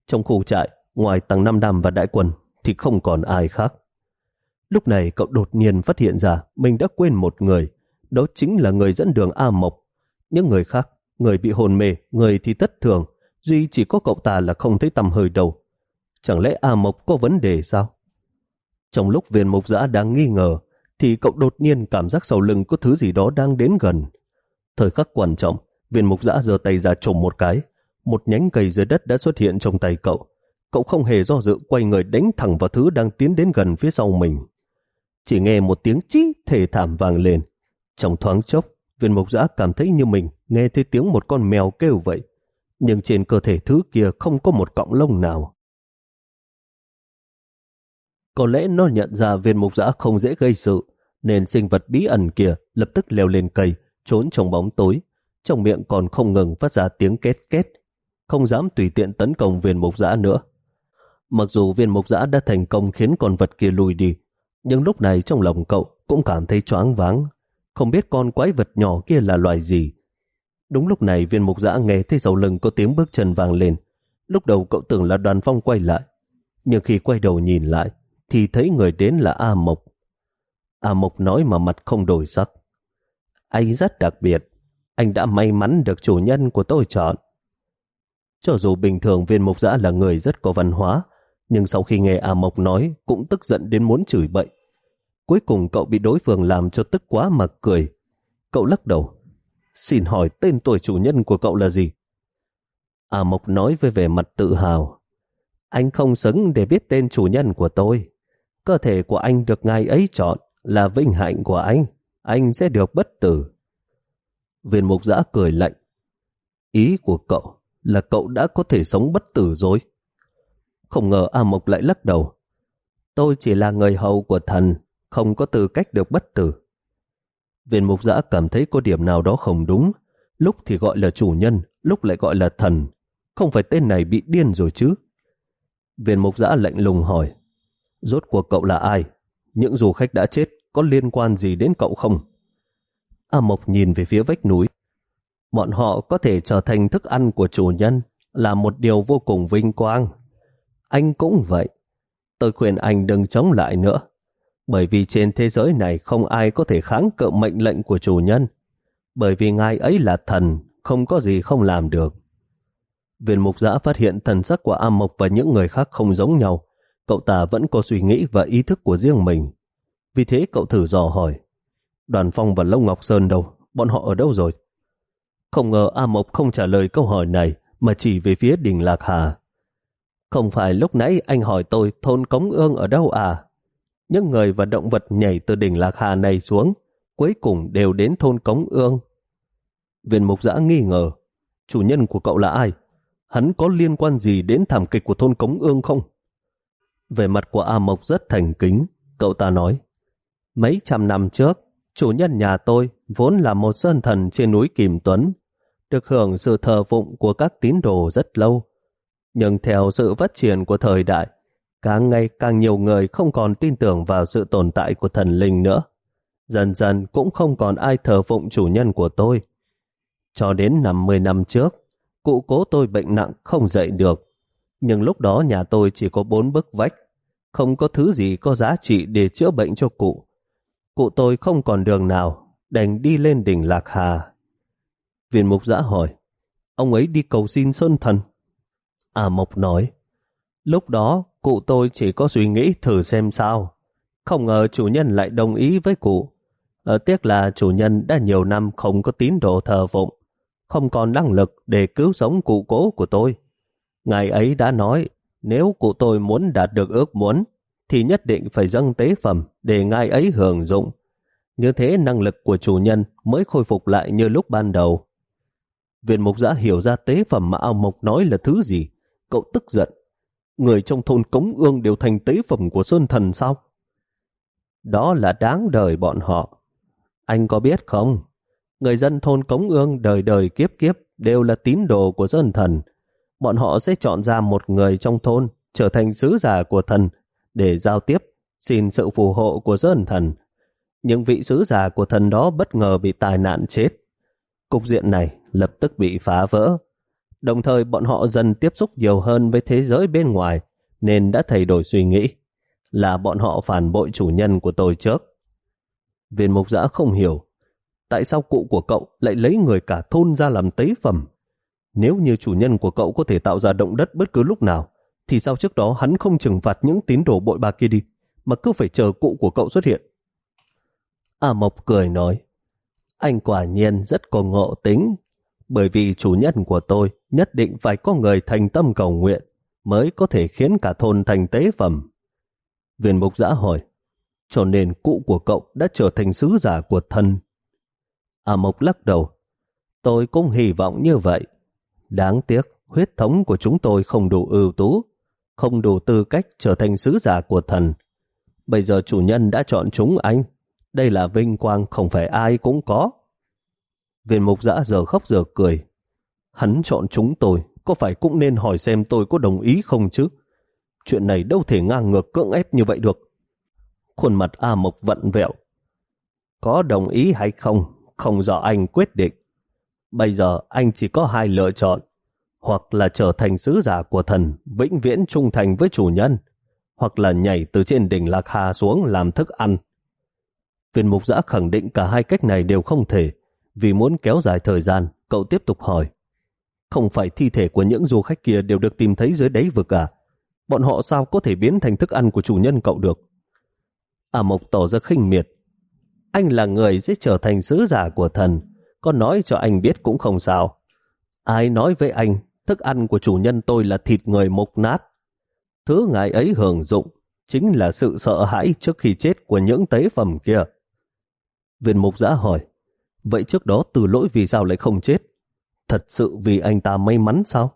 Trong khu trại, ngoài tầng Nam Đàm và đại quần thì không còn ai khác. Lúc này cậu đột nhiên phát hiện ra mình đã quên một người, đó chính là người dẫn đường A Mộc. Những người khác, người bị hồn mê, người thì tất thường, duy chỉ có cậu ta là không thấy tầm hơi đâu. Chẳng lẽ A Mộc có vấn đề sao? Trong lúc viên mục giã đang nghi ngờ, thì cậu đột nhiên cảm giác sau lưng có thứ gì đó đang đến gần. Thời khắc quan trọng, viên mục giã giơ tay ra trồng một cái. Một nhánh cây dưới đất đã xuất hiện trong tay cậu. Cậu không hề do dự quay người đánh thẳng vào thứ đang tiến đến gần phía sau mình. Chỉ nghe một tiếng chí thể thảm vang lên. Trong thoáng chốc, viên mục giã cảm thấy như mình nghe thấy tiếng một con mèo kêu vậy. Nhưng trên cơ thể thứ kia không có một cọng lông nào. Có lẽ nó nhận ra viên mục giã không dễ gây sự, nên sinh vật bí ẩn kia lập tức leo lên cây, trốn trong bóng tối, trong miệng còn không ngừng phát ra tiếng két két, không dám tùy tiện tấn công viên mục giã nữa. Mặc dù viên mục giã đã thành công khiến con vật kia lùi đi, nhưng lúc này trong lòng cậu cũng cảm thấy choáng váng, không biết con quái vật nhỏ kia là loài gì. Đúng lúc này viên mục giã nghe thấy sau lưng có tiếng bước chân vang lên. Lúc đầu cậu tưởng là đoàn phong quay lại, nhưng khi quay đầu nhìn lại, thì thấy người đến là A Mộc. A Mộc nói mà mặt không đổi sắc. Anh rất đặc biệt, anh đã may mắn được chủ nhân của tôi chọn. Cho dù bình thường viên mục giã là người rất có văn hóa, nhưng sau khi nghe A Mộc nói cũng tức giận đến muốn chửi bậy. Cuối cùng cậu bị đối phương làm cho tức quá mà cười. Cậu lắc đầu. Xin hỏi tên tuổi chủ nhân của cậu là gì? A Mộc nói với vẻ mặt tự hào. Anh không xứng để biết tên chủ nhân của tôi. Cơ thể của anh được ngài ấy chọn là vinh hạnh của anh. Anh sẽ được bất tử. Viên mục giã cười lạnh. Ý của cậu là cậu đã có thể sống bất tử rồi. Không ngờ A Mộc lại lắc đầu. Tôi chỉ là người hầu của thần, không có tư cách được bất tử. Viên mục giã cảm thấy có điểm nào đó không đúng. Lúc thì gọi là chủ nhân, lúc lại gọi là thần. Không phải tên này bị điên rồi chứ. Viên mục giã lạnh lùng hỏi. Rốt cuộc cậu là ai? Những du khách đã chết có liên quan gì đến cậu không? A Mộc nhìn về phía vách núi. Bọn họ có thể trở thành thức ăn của chủ nhân là một điều vô cùng vinh quang. Anh cũng vậy. Tôi khuyên anh đừng chống lại nữa. Bởi vì trên thế giới này không ai có thể kháng cự mệnh lệnh của chủ nhân. Bởi vì ngài ấy là thần, không có gì không làm được. Viên mục giã phát hiện thần sắc của A Mộc và những người khác không giống nhau. Cậu ta vẫn có suy nghĩ và ý thức của riêng mình. Vì thế cậu thử dò hỏi. Đoàn Phong và Lông Ngọc Sơn đâu? Bọn họ ở đâu rồi? Không ngờ A Mộc không trả lời câu hỏi này mà chỉ về phía đỉnh Lạc Hà. Không phải lúc nãy anh hỏi tôi thôn Cống Ương ở đâu à? Những người và động vật nhảy từ đỉnh Lạc Hà này xuống, cuối cùng đều đến thôn Cống Ương. Viên mục giã nghi ngờ, chủ nhân của cậu là ai? Hắn có liên quan gì đến thảm kịch của thôn Cống Ương không? Về mặt của A Mộc rất thành kính, cậu ta nói, mấy trăm năm trước, chủ nhân nhà tôi vốn là một sơn thần trên núi Kìm Tuấn, được hưởng sự thờ phụng của các tín đồ rất lâu. Nhưng theo sự phát triển của thời đại, càng ngày càng nhiều người không còn tin tưởng vào sự tồn tại của thần linh nữa. Dần dần cũng không còn ai thờ phụng chủ nhân của tôi. Cho đến 50 năm trước, cụ cố tôi bệnh nặng không dậy được. Nhưng lúc đó nhà tôi chỉ có bốn bức vách, không có thứ gì có giá trị để chữa bệnh cho cụ. Cụ tôi không còn đường nào, đành đi lên đỉnh Lạc Hà. Viên mục giã hỏi, ông ấy đi cầu xin Sơn Thần. À Mộc nói, lúc đó cụ tôi chỉ có suy nghĩ thử xem sao. Không ngờ chủ nhân lại đồng ý với cụ. Ở tiếc là chủ nhân đã nhiều năm không có tín đồ thờ phụng, không còn năng lực để cứu sống cụ cố của tôi. Ngài ấy đã nói, nếu cụ tôi muốn đạt được ước muốn, thì nhất định phải dâng tế phẩm để ngài ấy hưởng dụng. Như thế năng lực của chủ nhân mới khôi phục lại như lúc ban đầu. Viện mục giã hiểu ra tế phẩm mà ao mộc nói là thứ gì. Cậu tức giận. Người trong thôn Cống Ương đều thành tế phẩm của Sơn Thần sao? Đó là đáng đời bọn họ. Anh có biết không? Người dân thôn Cống Ương đời đời kiếp kiếp đều là tín đồ của Sơn Thần. Bọn họ sẽ chọn ra một người trong thôn trở thành sứ giả của thần để giao tiếp, xin sự phù hộ của Sơn Thần. Những vị sứ giả của thần đó bất ngờ bị tai nạn chết. Cục diện này lập tức bị phá vỡ. Đồng thời bọn họ dần tiếp xúc nhiều hơn với thế giới bên ngoài nên đã thay đổi suy nghĩ là bọn họ phản bội chủ nhân của tôi trước. Viên mục giã không hiểu tại sao cụ của cậu lại lấy người cả thôn ra làm tế phẩm. Nếu như chủ nhân của cậu có thể tạo ra động đất bất cứ lúc nào, thì sao trước đó hắn không trừng phạt những tín đồ bội bạc kia đi, mà cứ phải chờ cụ của cậu xuất hiện. A Mộc cười nói, anh quả nhiên rất có ngộ tính, bởi vì chủ nhân của tôi nhất định phải có người thành tâm cầu nguyện mới có thể khiến cả thôn thành tế phẩm. Viên mục giã hỏi, cho nên cụ của cậu đã trở thành sứ giả của thần. À Mộc lắc đầu, tôi cũng hy vọng như vậy. Đáng tiếc, huyết thống của chúng tôi không đủ ưu tú, không đủ tư cách trở thành sứ giả của thần. Bây giờ chủ nhân đã chọn chúng anh. Đây là vinh quang không phải ai cũng có. Viên mục giã giờ khóc giờ cười. Hắn chọn chúng tôi, có phải cũng nên hỏi xem tôi có đồng ý không chứ? Chuyện này đâu thể ngang ngược cưỡng ép như vậy được. Khuôn mặt A Mộc vận vẹo. Có đồng ý hay không, không do anh quyết định. Bây giờ anh chỉ có hai lựa chọn. Hoặc là trở thành sứ giả của thần, vĩnh viễn trung thành với chủ nhân, hoặc là nhảy từ trên đỉnh Lạc Hà xuống làm thức ăn. Viên mục giã khẳng định cả hai cách này đều không thể. Vì muốn kéo dài thời gian, cậu tiếp tục hỏi. Không phải thi thể của những du khách kia đều được tìm thấy dưới đáy vực à? Bọn họ sao có thể biến thành thức ăn của chủ nhân cậu được? À Mộc tỏ ra khinh miệt. Anh là người sẽ trở thành sứ giả của thần. Có nói cho anh biết cũng không sao. Ai nói với anh, thức ăn của chủ nhân tôi là thịt người mục nát. Thứ ngài ấy hưởng dụng chính là sự sợ hãi trước khi chết của những tế phẩm kia. Viên mục giã hỏi, vậy trước đó từ lỗi vì sao lại không chết? Thật sự vì anh ta may mắn sao?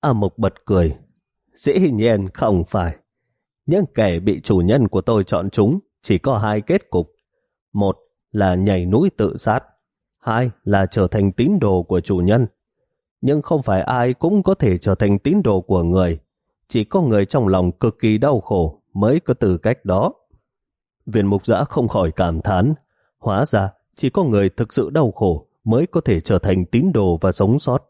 A Mộc bật cười, dĩ nhiên không phải. Những kẻ bị chủ nhân của tôi chọn chúng chỉ có hai kết cục. Một là nhảy núi tự sát, hai là trở thành tín đồ của chủ nhân. Nhưng không phải ai cũng có thể trở thành tín đồ của người. Chỉ có người trong lòng cực kỳ đau khổ mới có từ cách đó. Viên mục giã không khỏi cảm thán. Hóa ra, chỉ có người thực sự đau khổ mới có thể trở thành tín đồ và sống sót.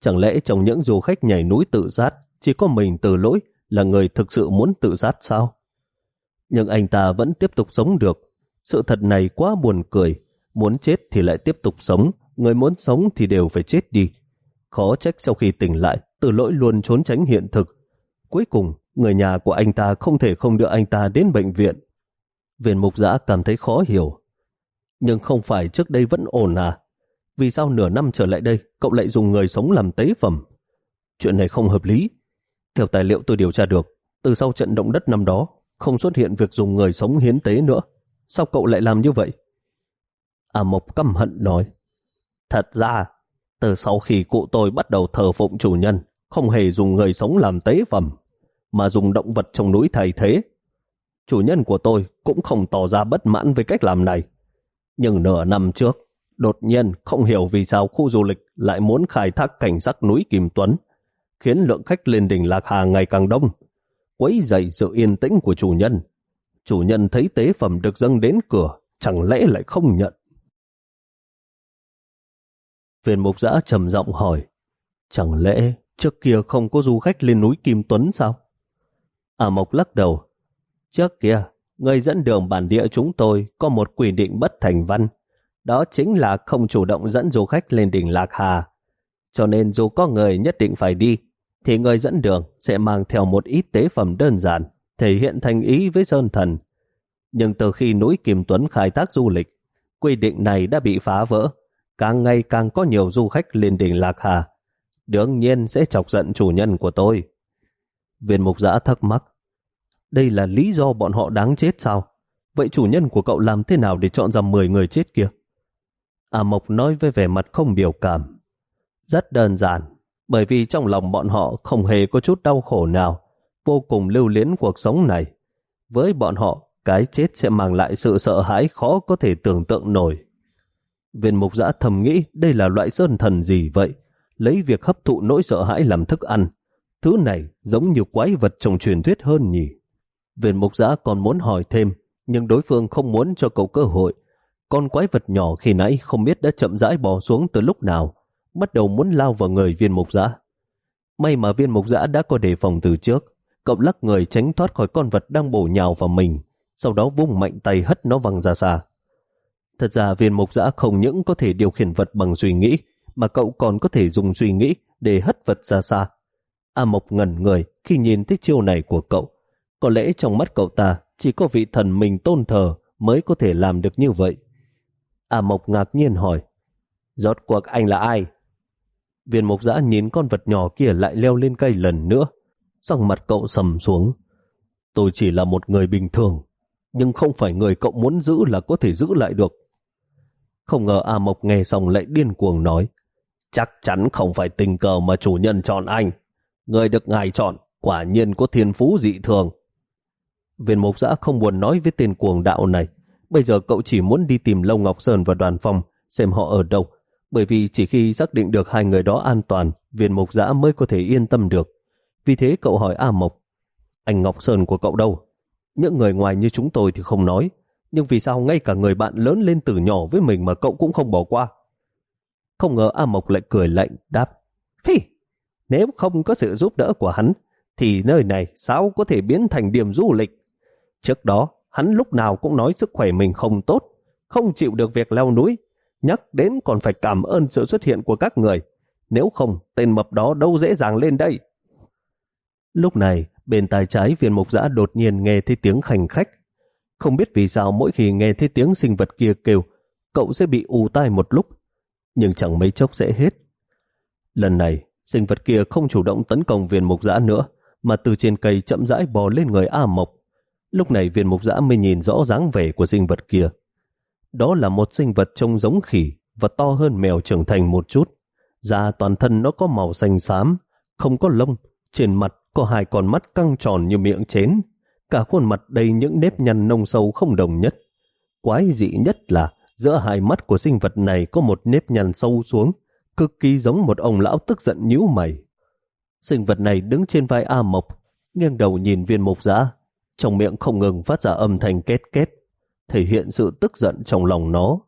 Chẳng lẽ trong những du khách nhảy núi tự sát, chỉ có mình từ lỗi là người thực sự muốn tự sát sao? Nhưng anh ta vẫn tiếp tục sống được. Sự thật này quá buồn cười. Muốn chết thì lại tiếp tục sống, người muốn sống thì đều phải chết đi. Khó trách sau khi tỉnh lại, từ lỗi luôn trốn tránh hiện thực. Cuối cùng, người nhà của anh ta không thể không đưa anh ta đến bệnh viện. Viên mục giã cảm thấy khó hiểu. Nhưng không phải trước đây vẫn ổn à? Vì sao nửa năm trở lại đây, cậu lại dùng người sống làm tế phẩm? Chuyện này không hợp lý. Theo tài liệu tôi điều tra được, từ sau trận động đất năm đó, không xuất hiện việc dùng người sống hiến tế nữa. Sao cậu lại làm như vậy? À Mộc căm hận nói. Thật ra, từ sau khi cụ tôi bắt đầu thờ phụng chủ nhân, không hề dùng người sống làm tế phẩm, mà dùng động vật trong núi thay thế. Chủ nhân của tôi cũng không tỏ ra bất mãn với cách làm này. Nhưng nửa năm trước, đột nhiên không hiểu vì sao khu du lịch lại muốn khai thác cảnh sắc núi Kim Tuấn, khiến lượng khách lên đỉnh Lạc Hà ngày càng đông, quấy dậy sự yên tĩnh của chủ nhân. Chủ nhân thấy tế phẩm được dâng đến cửa, chẳng lẽ lại không nhận. Viên mục giã trầm giọng hỏi, chẳng lẽ trước kia không có du khách lên núi Kim Tuấn sao? À Mộc lắc đầu, trước kia, người dẫn đường bản địa chúng tôi có một quy định bất thành văn, đó chính là không chủ động dẫn du khách lên đỉnh Lạc Hà. Cho nên dù có người nhất định phải đi, thì người dẫn đường sẽ mang theo một ít tế phẩm đơn giản, thể hiện thành ý với Sơn Thần. Nhưng từ khi núi Kim Tuấn khai thác du lịch, quy định này đã bị phá vỡ, càng ngày càng có nhiều du khách lên đỉnh Lạc Hà. Đương nhiên sẽ chọc giận chủ nhân của tôi. Viên mục giã thắc mắc. Đây là lý do bọn họ đáng chết sao? Vậy chủ nhân của cậu làm thế nào để chọn ra 10 người chết kia? A Mộc nói với vẻ mặt không biểu cảm. Rất đơn giản, bởi vì trong lòng bọn họ không hề có chút đau khổ nào, vô cùng lưu luyến cuộc sống này. Với bọn họ, cái chết sẽ mang lại sự sợ hãi khó có thể tưởng tượng nổi. Viên mục giã thầm nghĩ đây là loại sơn thần gì vậy? Lấy việc hấp thụ nỗi sợ hãi làm thức ăn. Thứ này giống như quái vật trong truyền thuyết hơn nhỉ. Viên mục giã còn muốn hỏi thêm, nhưng đối phương không muốn cho cậu cơ hội. Con quái vật nhỏ khi nãy không biết đã chậm rãi bò xuống từ lúc nào, bắt đầu muốn lao vào người viên mục giã. May mà viên mục giã đã có đề phòng từ trước, cậu lắc người tránh thoát khỏi con vật đang bổ nhào vào mình, sau đó vung mạnh tay hất nó văng ra xa. Thật ra viên mục giã không những có thể điều khiển vật bằng suy nghĩ, mà cậu còn có thể dùng suy nghĩ để hất vật ra xa. A Mộc ngẩn người khi nhìn thấy chiêu này của cậu. Có lẽ trong mắt cậu ta chỉ có vị thần mình tôn thờ mới có thể làm được như vậy. A Mộc ngạc nhiên hỏi, rốt cuộc anh là ai? Viên mục giã nhìn con vật nhỏ kia lại leo lên cây lần nữa, xong mặt cậu sầm xuống. Tôi chỉ là một người bình thường, nhưng không phải người cậu muốn giữ là có thể giữ lại được. Không ngờ A Mộc nghe xong lại điên cuồng nói, chắc chắn không phải tình cờ mà chủ nhân chọn anh. Người được ngài chọn, quả nhiên có thiên phú dị thường. Viên mục giã không buồn nói với tên cuồng đạo này. Bây giờ cậu chỉ muốn đi tìm Lâu Ngọc Sơn và đoàn phong xem họ ở đâu. Bởi vì chỉ khi xác định được hai người đó an toàn, viên mục giã mới có thể yên tâm được. Vì thế cậu hỏi A Mộc, anh Ngọc Sơn của cậu đâu? Những người ngoài như chúng tôi thì không nói, nhưng vì sao ngay cả người bạn lớn lên từ nhỏ với mình mà cậu cũng không bỏ qua? Không ngờ A Mộc lại cười lạnh, đáp, Phi, nếu không có sự giúp đỡ của hắn, thì nơi này sao có thể biến thành điểm du lịch? Trước đó, hắn lúc nào cũng nói sức khỏe mình không tốt, không chịu được việc leo núi, nhắc đến còn phải cảm ơn sự xuất hiện của các người. Nếu không, tên mập đó đâu dễ dàng lên đây. Lúc này, bên tai trái viên mục giã đột nhiên nghe thấy tiếng khành khách. Không biết vì sao mỗi khi nghe thấy tiếng sinh vật kia kêu, cậu sẽ bị ù tai một lúc, nhưng chẳng mấy chốc sẽ hết. Lần này, sinh vật kia không chủ động tấn công viên mục giã nữa, mà từ trên cây chậm rãi bò lên người A Mộc. Lúc này viên mục giã mới nhìn rõ dáng vẻ của sinh vật kia. Đó là một sinh vật trông giống khỉ và to hơn mèo trưởng thành một chút. Da toàn thân nó có màu xanh xám, không có lông, trên mặt có hai con mắt căng tròn như miệng chén. Cả khuôn mặt đầy những nếp nhăn nông sâu không đồng nhất. Quái dị nhất là giữa hai mắt của sinh vật này có một nếp nhăn sâu xuống, cực kỳ giống một ông lão tức giận nhíu mày. Sinh vật này đứng trên vai A Mộc, nghiêng đầu nhìn viên mục giã, trong miệng không ngừng phát ra âm thanh két két, thể hiện sự tức giận trong lòng nó.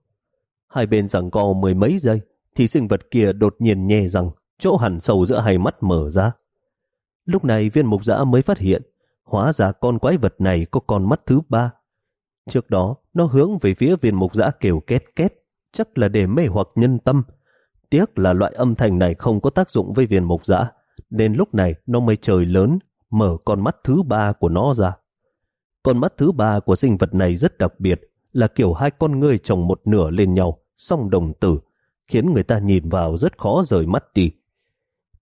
Hai bên giằng co mười mấy giây, thì sinh vật kia đột nhiên nhè rằng chỗ hẳn sâu giữa hai mắt mở ra. Lúc này viên mục giã mới phát hiện, hóa ra con quái vật này có con mắt thứ ba. Trước đó, nó hướng về phía viên mục giã kêu két két, chắc là để mê hoặc nhân tâm. Tiếc là loại âm thanh này không có tác dụng với viên mục giã, nên lúc này nó mới trời lớn, mở con mắt thứ ba của nó ra. Con mắt thứ ba của sinh vật này rất đặc biệt, là kiểu hai con ngươi chồng một nửa lên nhau, song đồng tử, khiến người ta nhìn vào rất khó rời mắt đi.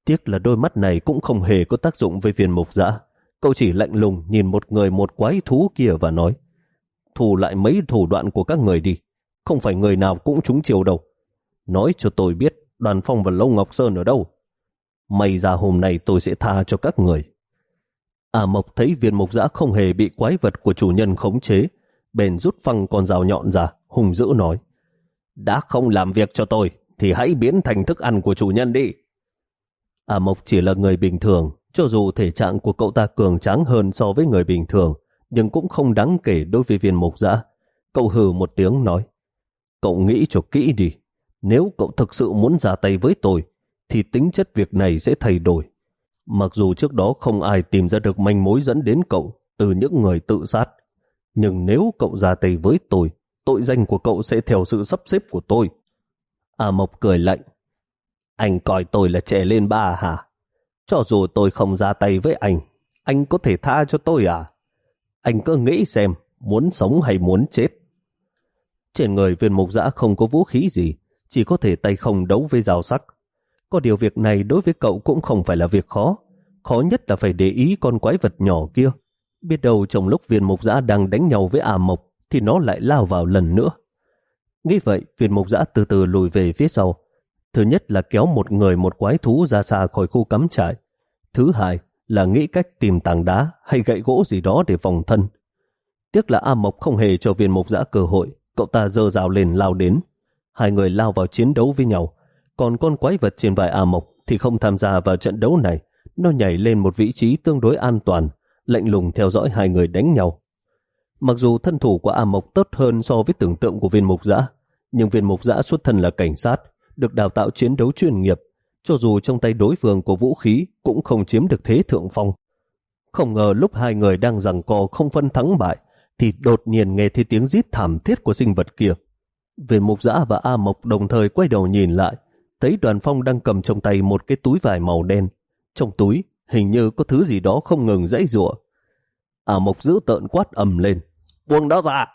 Tiếc là đôi mắt này cũng không hề có tác dụng với viên mục dã. Cậu chỉ lạnh lùng nhìn một người một quái thú kia và nói thù lại mấy thủ đoạn của các người đi. Không phải người nào cũng trúng chiều đâu. Nói cho tôi biết đoàn phong và Lâu Ngọc Sơn ở đâu. May ra hôm nay tôi sẽ tha cho các người. À Mộc thấy viên mục giã không hề bị quái vật của chủ nhân khống chế, bèn rút phăng con rào nhọn ra, hùng dữ nói. Đã không làm việc cho tôi, thì hãy biến thành thức ăn của chủ nhân đi. À Mộc chỉ là người bình thường, cho dù thể trạng của cậu ta cường tráng hơn so với người bình thường, nhưng cũng không đáng kể đối với viên mục giã. Cậu hừ một tiếng nói, cậu nghĩ cho kỹ đi, nếu cậu thực sự muốn ra tay với tôi, thì tính chất việc này sẽ thay đổi. Mặc dù trước đó không ai tìm ra được manh mối dẫn đến cậu từ những người tự sát, nhưng nếu cậu ra tay với tôi, tội danh của cậu sẽ theo sự sắp xếp của tôi. À Mộc cười lạnh. Anh coi tôi là trẻ lên ba hả? Cho dù tôi không ra tay với anh, anh có thể tha cho tôi à? Anh cứ nghĩ xem, muốn sống hay muốn chết. Trên người viên mục giã không có vũ khí gì, chỉ có thể tay không đấu với rào sắc. Có điều việc này đối với cậu cũng không phải là việc khó. Khó nhất là phải để ý con quái vật nhỏ kia. Biết đâu trong lúc viên mục giã đang đánh nhau với à mộc thì nó lại lao vào lần nữa. Nghĩ vậy, viên mục giã từ từ lùi về phía sau. Thứ nhất là kéo một người một quái thú ra xa khỏi khu cắm trại. Thứ hai là nghĩ cách tìm tảng đá hay gậy gỗ gì đó để phòng thân. Tiếc là A Mộc không hề cho viên mục giã cơ hội, cậu ta dơ rào lên lao đến. Hai người lao vào chiến đấu với nhau, còn con quái vật trên vai A Mộc thì không tham gia vào trận đấu này. Nó nhảy lên một vị trí tương đối an toàn, lạnh lùng theo dõi hai người đánh nhau. Mặc dù thân thủ của A Mộc tốt hơn so với tưởng tượng của viên mục giã, nhưng viên mục giã xuất thân là cảnh sát, được đào tạo chiến đấu chuyên nghiệp, cho dù trong tay đối phương của vũ khí cũng không chiếm được thế thượng phong. Không ngờ lúc hai người đang giằng co không phân thắng bại, thì đột nhiên nghe thấy tiếng rít thảm thiết của sinh vật kia. Viên mục giã và A Mộc đồng thời quay đầu nhìn lại, thấy đoàn phong đang cầm trong tay một cái túi vải màu đen. Trong túi hình như có thứ gì đó không ngừng dãy rủa. A Mộc giữ tợn quát ầm lên. Buông đó ra!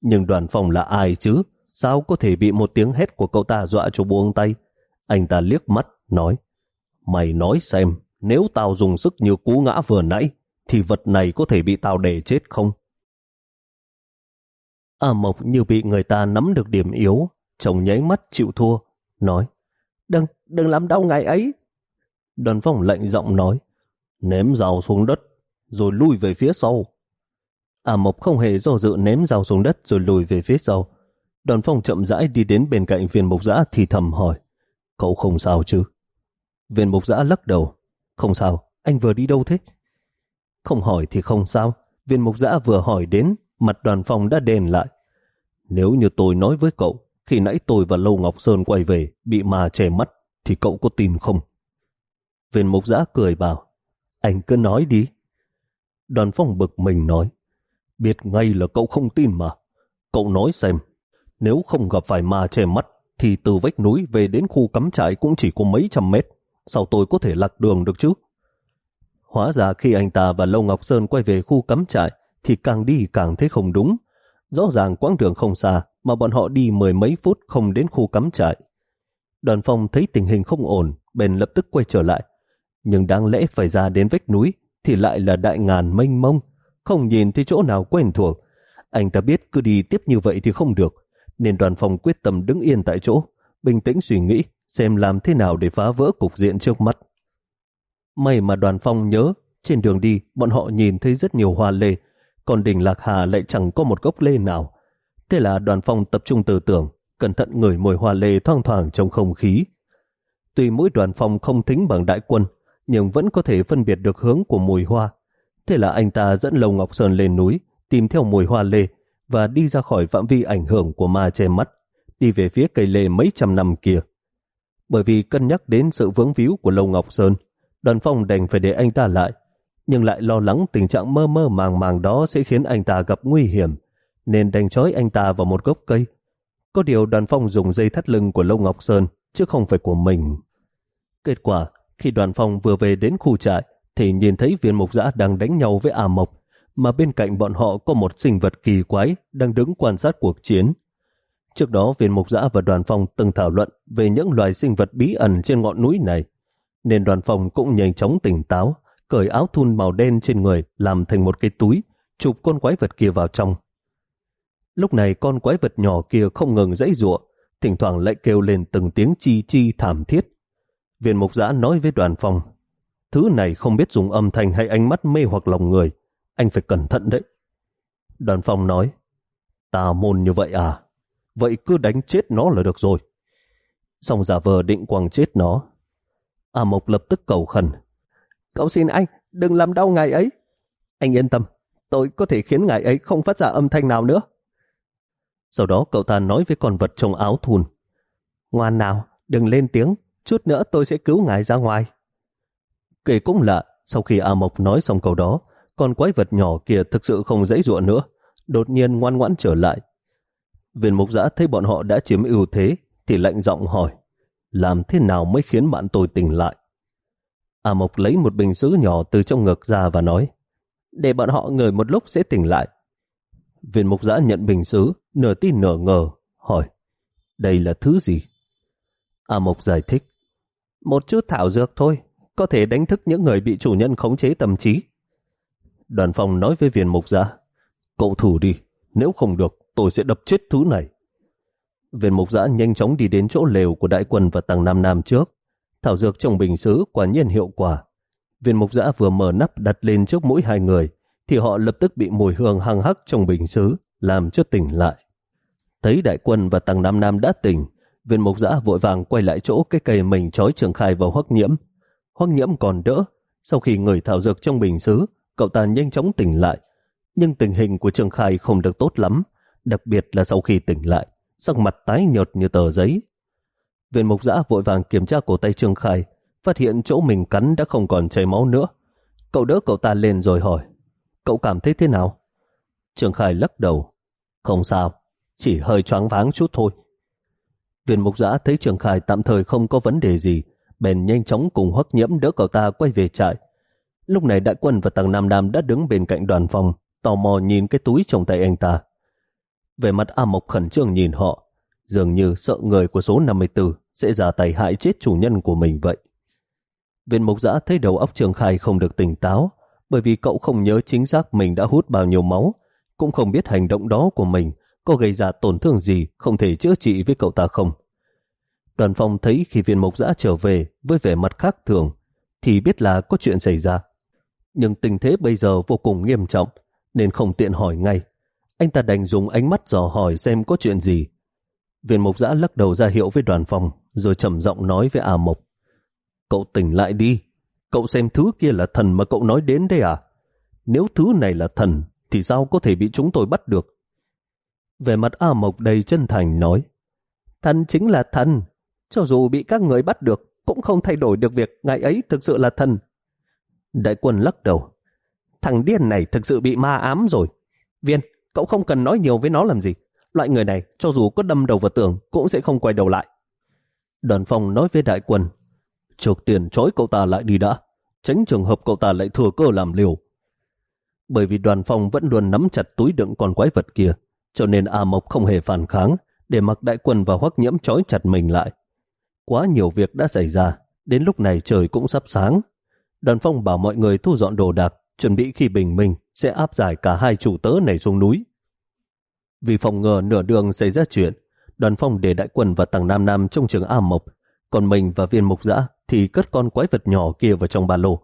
Nhưng đoàn Phong là ai chứ? Sao có thể bị một tiếng hét của cậu ta dọa cho buông tay? Anh ta liếc mắt, nói Mày nói xem, nếu tao dùng sức như cú ngã vừa nãy, thì vật này có thể bị tao đè chết không? A Mộc như bị người ta nắm được điểm yếu, chồng nháy mắt chịu thua, nói Đừng, đừng làm đau ngài ấy. Đoàn phong lạnh giọng nói Ném rào xuống đất, rồi lui về phía sau. À Mộc không hề do dự ném rào xuống đất rồi lùi về phía sau. Đoàn phong chậm rãi đi đến bên cạnh viên mục giã thì thầm hỏi Cậu không sao chứ? Viên mục giã lắc đầu Không sao, anh vừa đi đâu thế? Không hỏi thì không sao. Viên mục giã vừa hỏi đến, mặt đoàn Phong đã đền lại. Nếu như tôi nói với cậu, khi nãy tôi và Lâu Ngọc Sơn quay về, bị ma che mắt, thì cậu có tin không? Viên mục giã cười bảo, anh cứ nói đi. Đoàn phong bực mình nói, biết ngay là cậu không tin mà. Cậu nói xem, nếu không gặp phải ma che mắt, thì từ vách núi về đến khu cắm trại cũng chỉ có mấy trăm mét. Sao tôi có thể lạc đường được chứ? Hóa ra khi anh ta và Lâu Ngọc Sơn quay về khu cắm trại, thì càng đi càng thấy không đúng. Rõ ràng quãng đường không xa, mà bọn họ đi mười mấy phút không đến khu cắm trại. Đoàn phong thấy tình hình không ổn, bèn lập tức quay trở lại. Nhưng đáng lẽ phải ra đến vách núi, thì lại là đại ngàn mênh mông, không nhìn thấy chỗ nào quen thuộc. Anh ta biết cứ đi tiếp như vậy thì không được, nên đoàn phong quyết tâm đứng yên tại chỗ, bình tĩnh suy nghĩ xem làm thế nào để phá vỡ cục diện trước mắt. May mà đoàn phong nhớ, trên đường đi bọn họ nhìn thấy rất nhiều hoa lê, còn đỉnh Lạc Hà lại chẳng có một gốc lê nào. Thế là đoàn phong tập trung tư tưởng, cẩn thận ngửi mùi hoa lê thoang thoảng trong không khí. Tuy mỗi đoàn phong không thính bằng đại quân, nhưng vẫn có thể phân biệt được hướng của mùi hoa. Thế là anh ta dẫn Lầu Ngọc Sơn lên núi, tìm theo mùi hoa lê và đi ra khỏi phạm vi ảnh hưởng của ma che mắt, đi về phía cây lê mấy trăm năm kia. Bởi vì cân nhắc đến sự vướng víu của Lầu Ngọc Sơn, đoàn phong đành phải để anh ta lại, nhưng lại lo lắng tình trạng mơ mơ màng màng đó sẽ khiến anh ta gặp nguy hiểm, nên đánh trói anh ta vào một gốc cây. Có điều đoàn phong dùng dây thắt lưng của Lâu Ngọc Sơn, chứ không phải của mình. Kết quả, khi đoàn phong vừa về đến khu trại, thì nhìn thấy viên mục giã đang đánh nhau với à mộc, mà bên cạnh bọn họ có một sinh vật kỳ quái đang đứng quan sát cuộc chiến. Trước đó viên mục giã và đoàn phong từng thảo luận về những loài sinh vật bí ẩn trên ngọn núi này, nên đoàn phong cũng nhanh chóng tỉnh táo, cởi áo thun màu đen trên người làm thành một cái túi, chụp con quái vật kia vào trong. Lúc này con quái vật nhỏ kia không ngừng dãy giụa, thỉnh thoảng lại kêu lên từng tiếng chi chi thảm thiết. Viên mục giã nói với đoàn phong, thứ này không biết dùng âm thanh hay ánh mắt mê hoặc lòng người, anh phải cẩn thận đấy. Đoàn phong nói, tà môn như vậy à, vậy cứ đánh chết nó là được rồi. Xong giả vờ định quăng chết nó. A Mộc lập tức cầu khẩn, Cậu xin anh, đừng làm đau ngài ấy. Anh yên tâm, tôi có thể khiến ngài ấy không phát ra âm thanh nào nữa. Sau đó cậu ta nói với con vật trong áo thùn, Ngoan nào, đừng lên tiếng, chút nữa tôi sẽ cứu ngài ra ngoài. Kể cũng lạ, sau khi A Mộc nói xong câu đó, con quái vật nhỏ kia thực sự không dãy dụa nữa, đột nhiên ngoan ngoãn trở lại. Viên mục giã thấy bọn họ đã chiếm ưu thế, thì lạnh giọng hỏi, làm thế nào mới khiến bạn tôi tỉnh lại? A Mộc lấy một bình sứ nhỏ từ trong ngực ra và nói để bọn họ ngửi một lúc sẽ tỉnh lại. Viên mục giã nhận bình sứ, nửa tin nửa ngờ, hỏi đây là thứ gì? A Mộc giải thích một chút thảo dược thôi, có thể đánh thức những người bị chủ nhân khống chế tâm trí. Đoàn phòng nói với viên mục giã cậu thử đi, nếu không được tôi sẽ đập chết thứ này. Viên mục giã nhanh chóng đi đến chỗ lều của đại quân và tầng Nam Nam trước, Thảo dược trong bình xứ quả nhiên hiệu quả. Viên mục giã vừa mở nắp đặt lên trước mũi hai người, thì họ lập tức bị mùi hương hăng hắc trong bình xứ, làm cho tỉnh lại. Thấy đại quân và tăng Nam Nam đã tỉnh, viên mục giã vội vàng quay lại chỗ cái cây mình trói trường khai vào hoắc nhiễm. Hoắc nhiễm còn đỡ, sau khi người thảo dược trong bình xứ, cậu ta nhanh chóng tỉnh lại. Nhưng tình hình của trường khai không được tốt lắm, đặc biệt là sau khi tỉnh lại, sắc mặt tái nhợt như tờ giấy, Viên mục giã vội vàng kiểm tra cổ tay Trương Khải, phát hiện chỗ mình cắn đã không còn chảy máu nữa. Cậu đỡ cậu ta lên rồi hỏi, cậu cảm thấy thế nào? Trương Khải lắc đầu, không sao, chỉ hơi choáng váng chút thôi. Viên mục giã thấy Trương Khải tạm thời không có vấn đề gì, bèn nhanh chóng cùng hoắc nhiễm đỡ cậu ta quay về trại. Lúc này đại quân và tàng Nam Nam đã đứng bên cạnh đoàn phòng, tò mò nhìn cái túi trong tay anh ta. Về mặt A Mộc khẩn trương nhìn họ, dường như sợ người của số 54 sẽ ra tay hại chết chủ nhân của mình vậy. Viên mục giã thấy đầu óc Trường Khai không được tỉnh táo, bởi vì cậu không nhớ chính xác mình đã hút bao nhiêu máu, cũng không biết hành động đó của mình có gây ra tổn thương gì không thể chữa trị với cậu ta không. Đoàn phong thấy khi viên mục giã trở về với vẻ mặt khác thường, thì biết là có chuyện xảy ra. Nhưng tình thế bây giờ vô cùng nghiêm trọng, nên không tiện hỏi ngay. Anh ta đành dùng ánh mắt dò hỏi xem có chuyện gì. Viên mục giã lắc đầu ra hiệu với đoàn phong, rồi trầm giọng nói với A Mộc. Cậu tỉnh lại đi, cậu xem thứ kia là thần mà cậu nói đến đây à? Nếu thứ này là thần, thì sao có thể bị chúng tôi bắt được? Về mặt A Mộc đầy chân thành nói, thần chính là thần, cho dù bị các người bắt được, cũng không thay đổi được việc ngài ấy thực sự là thần. Đại quân lắc đầu, thằng điên này thực sự bị ma ám rồi. Viên, cậu không cần nói nhiều với nó làm gì. Loại người này, cho dù có đâm đầu vào tường, cũng sẽ không quay đầu lại. Đoàn phong nói với đại quân, trước tiền trói cậu ta lại đi đã, tránh trường hợp cậu ta lại thừa cơ làm liều. Bởi vì đoàn phong vẫn luôn nắm chặt túi đựng con quái vật kia, cho nên A Mộc không hề phản kháng, để mặc đại quân và hoắc nhiễm trói chặt mình lại. Quá nhiều việc đã xảy ra, đến lúc này trời cũng sắp sáng. Đoàn phong bảo mọi người thu dọn đồ đạc, chuẩn bị khi bình minh sẽ áp giải cả hai chủ tớ này xuống núi. Vì phòng ngừa nửa đường xảy ra chuyện, đoàn phong để đại quân và tàng Nam Nam trong trường A Mộc, còn mình và viên mục dã thì cất con quái vật nhỏ kia vào trong ba lô.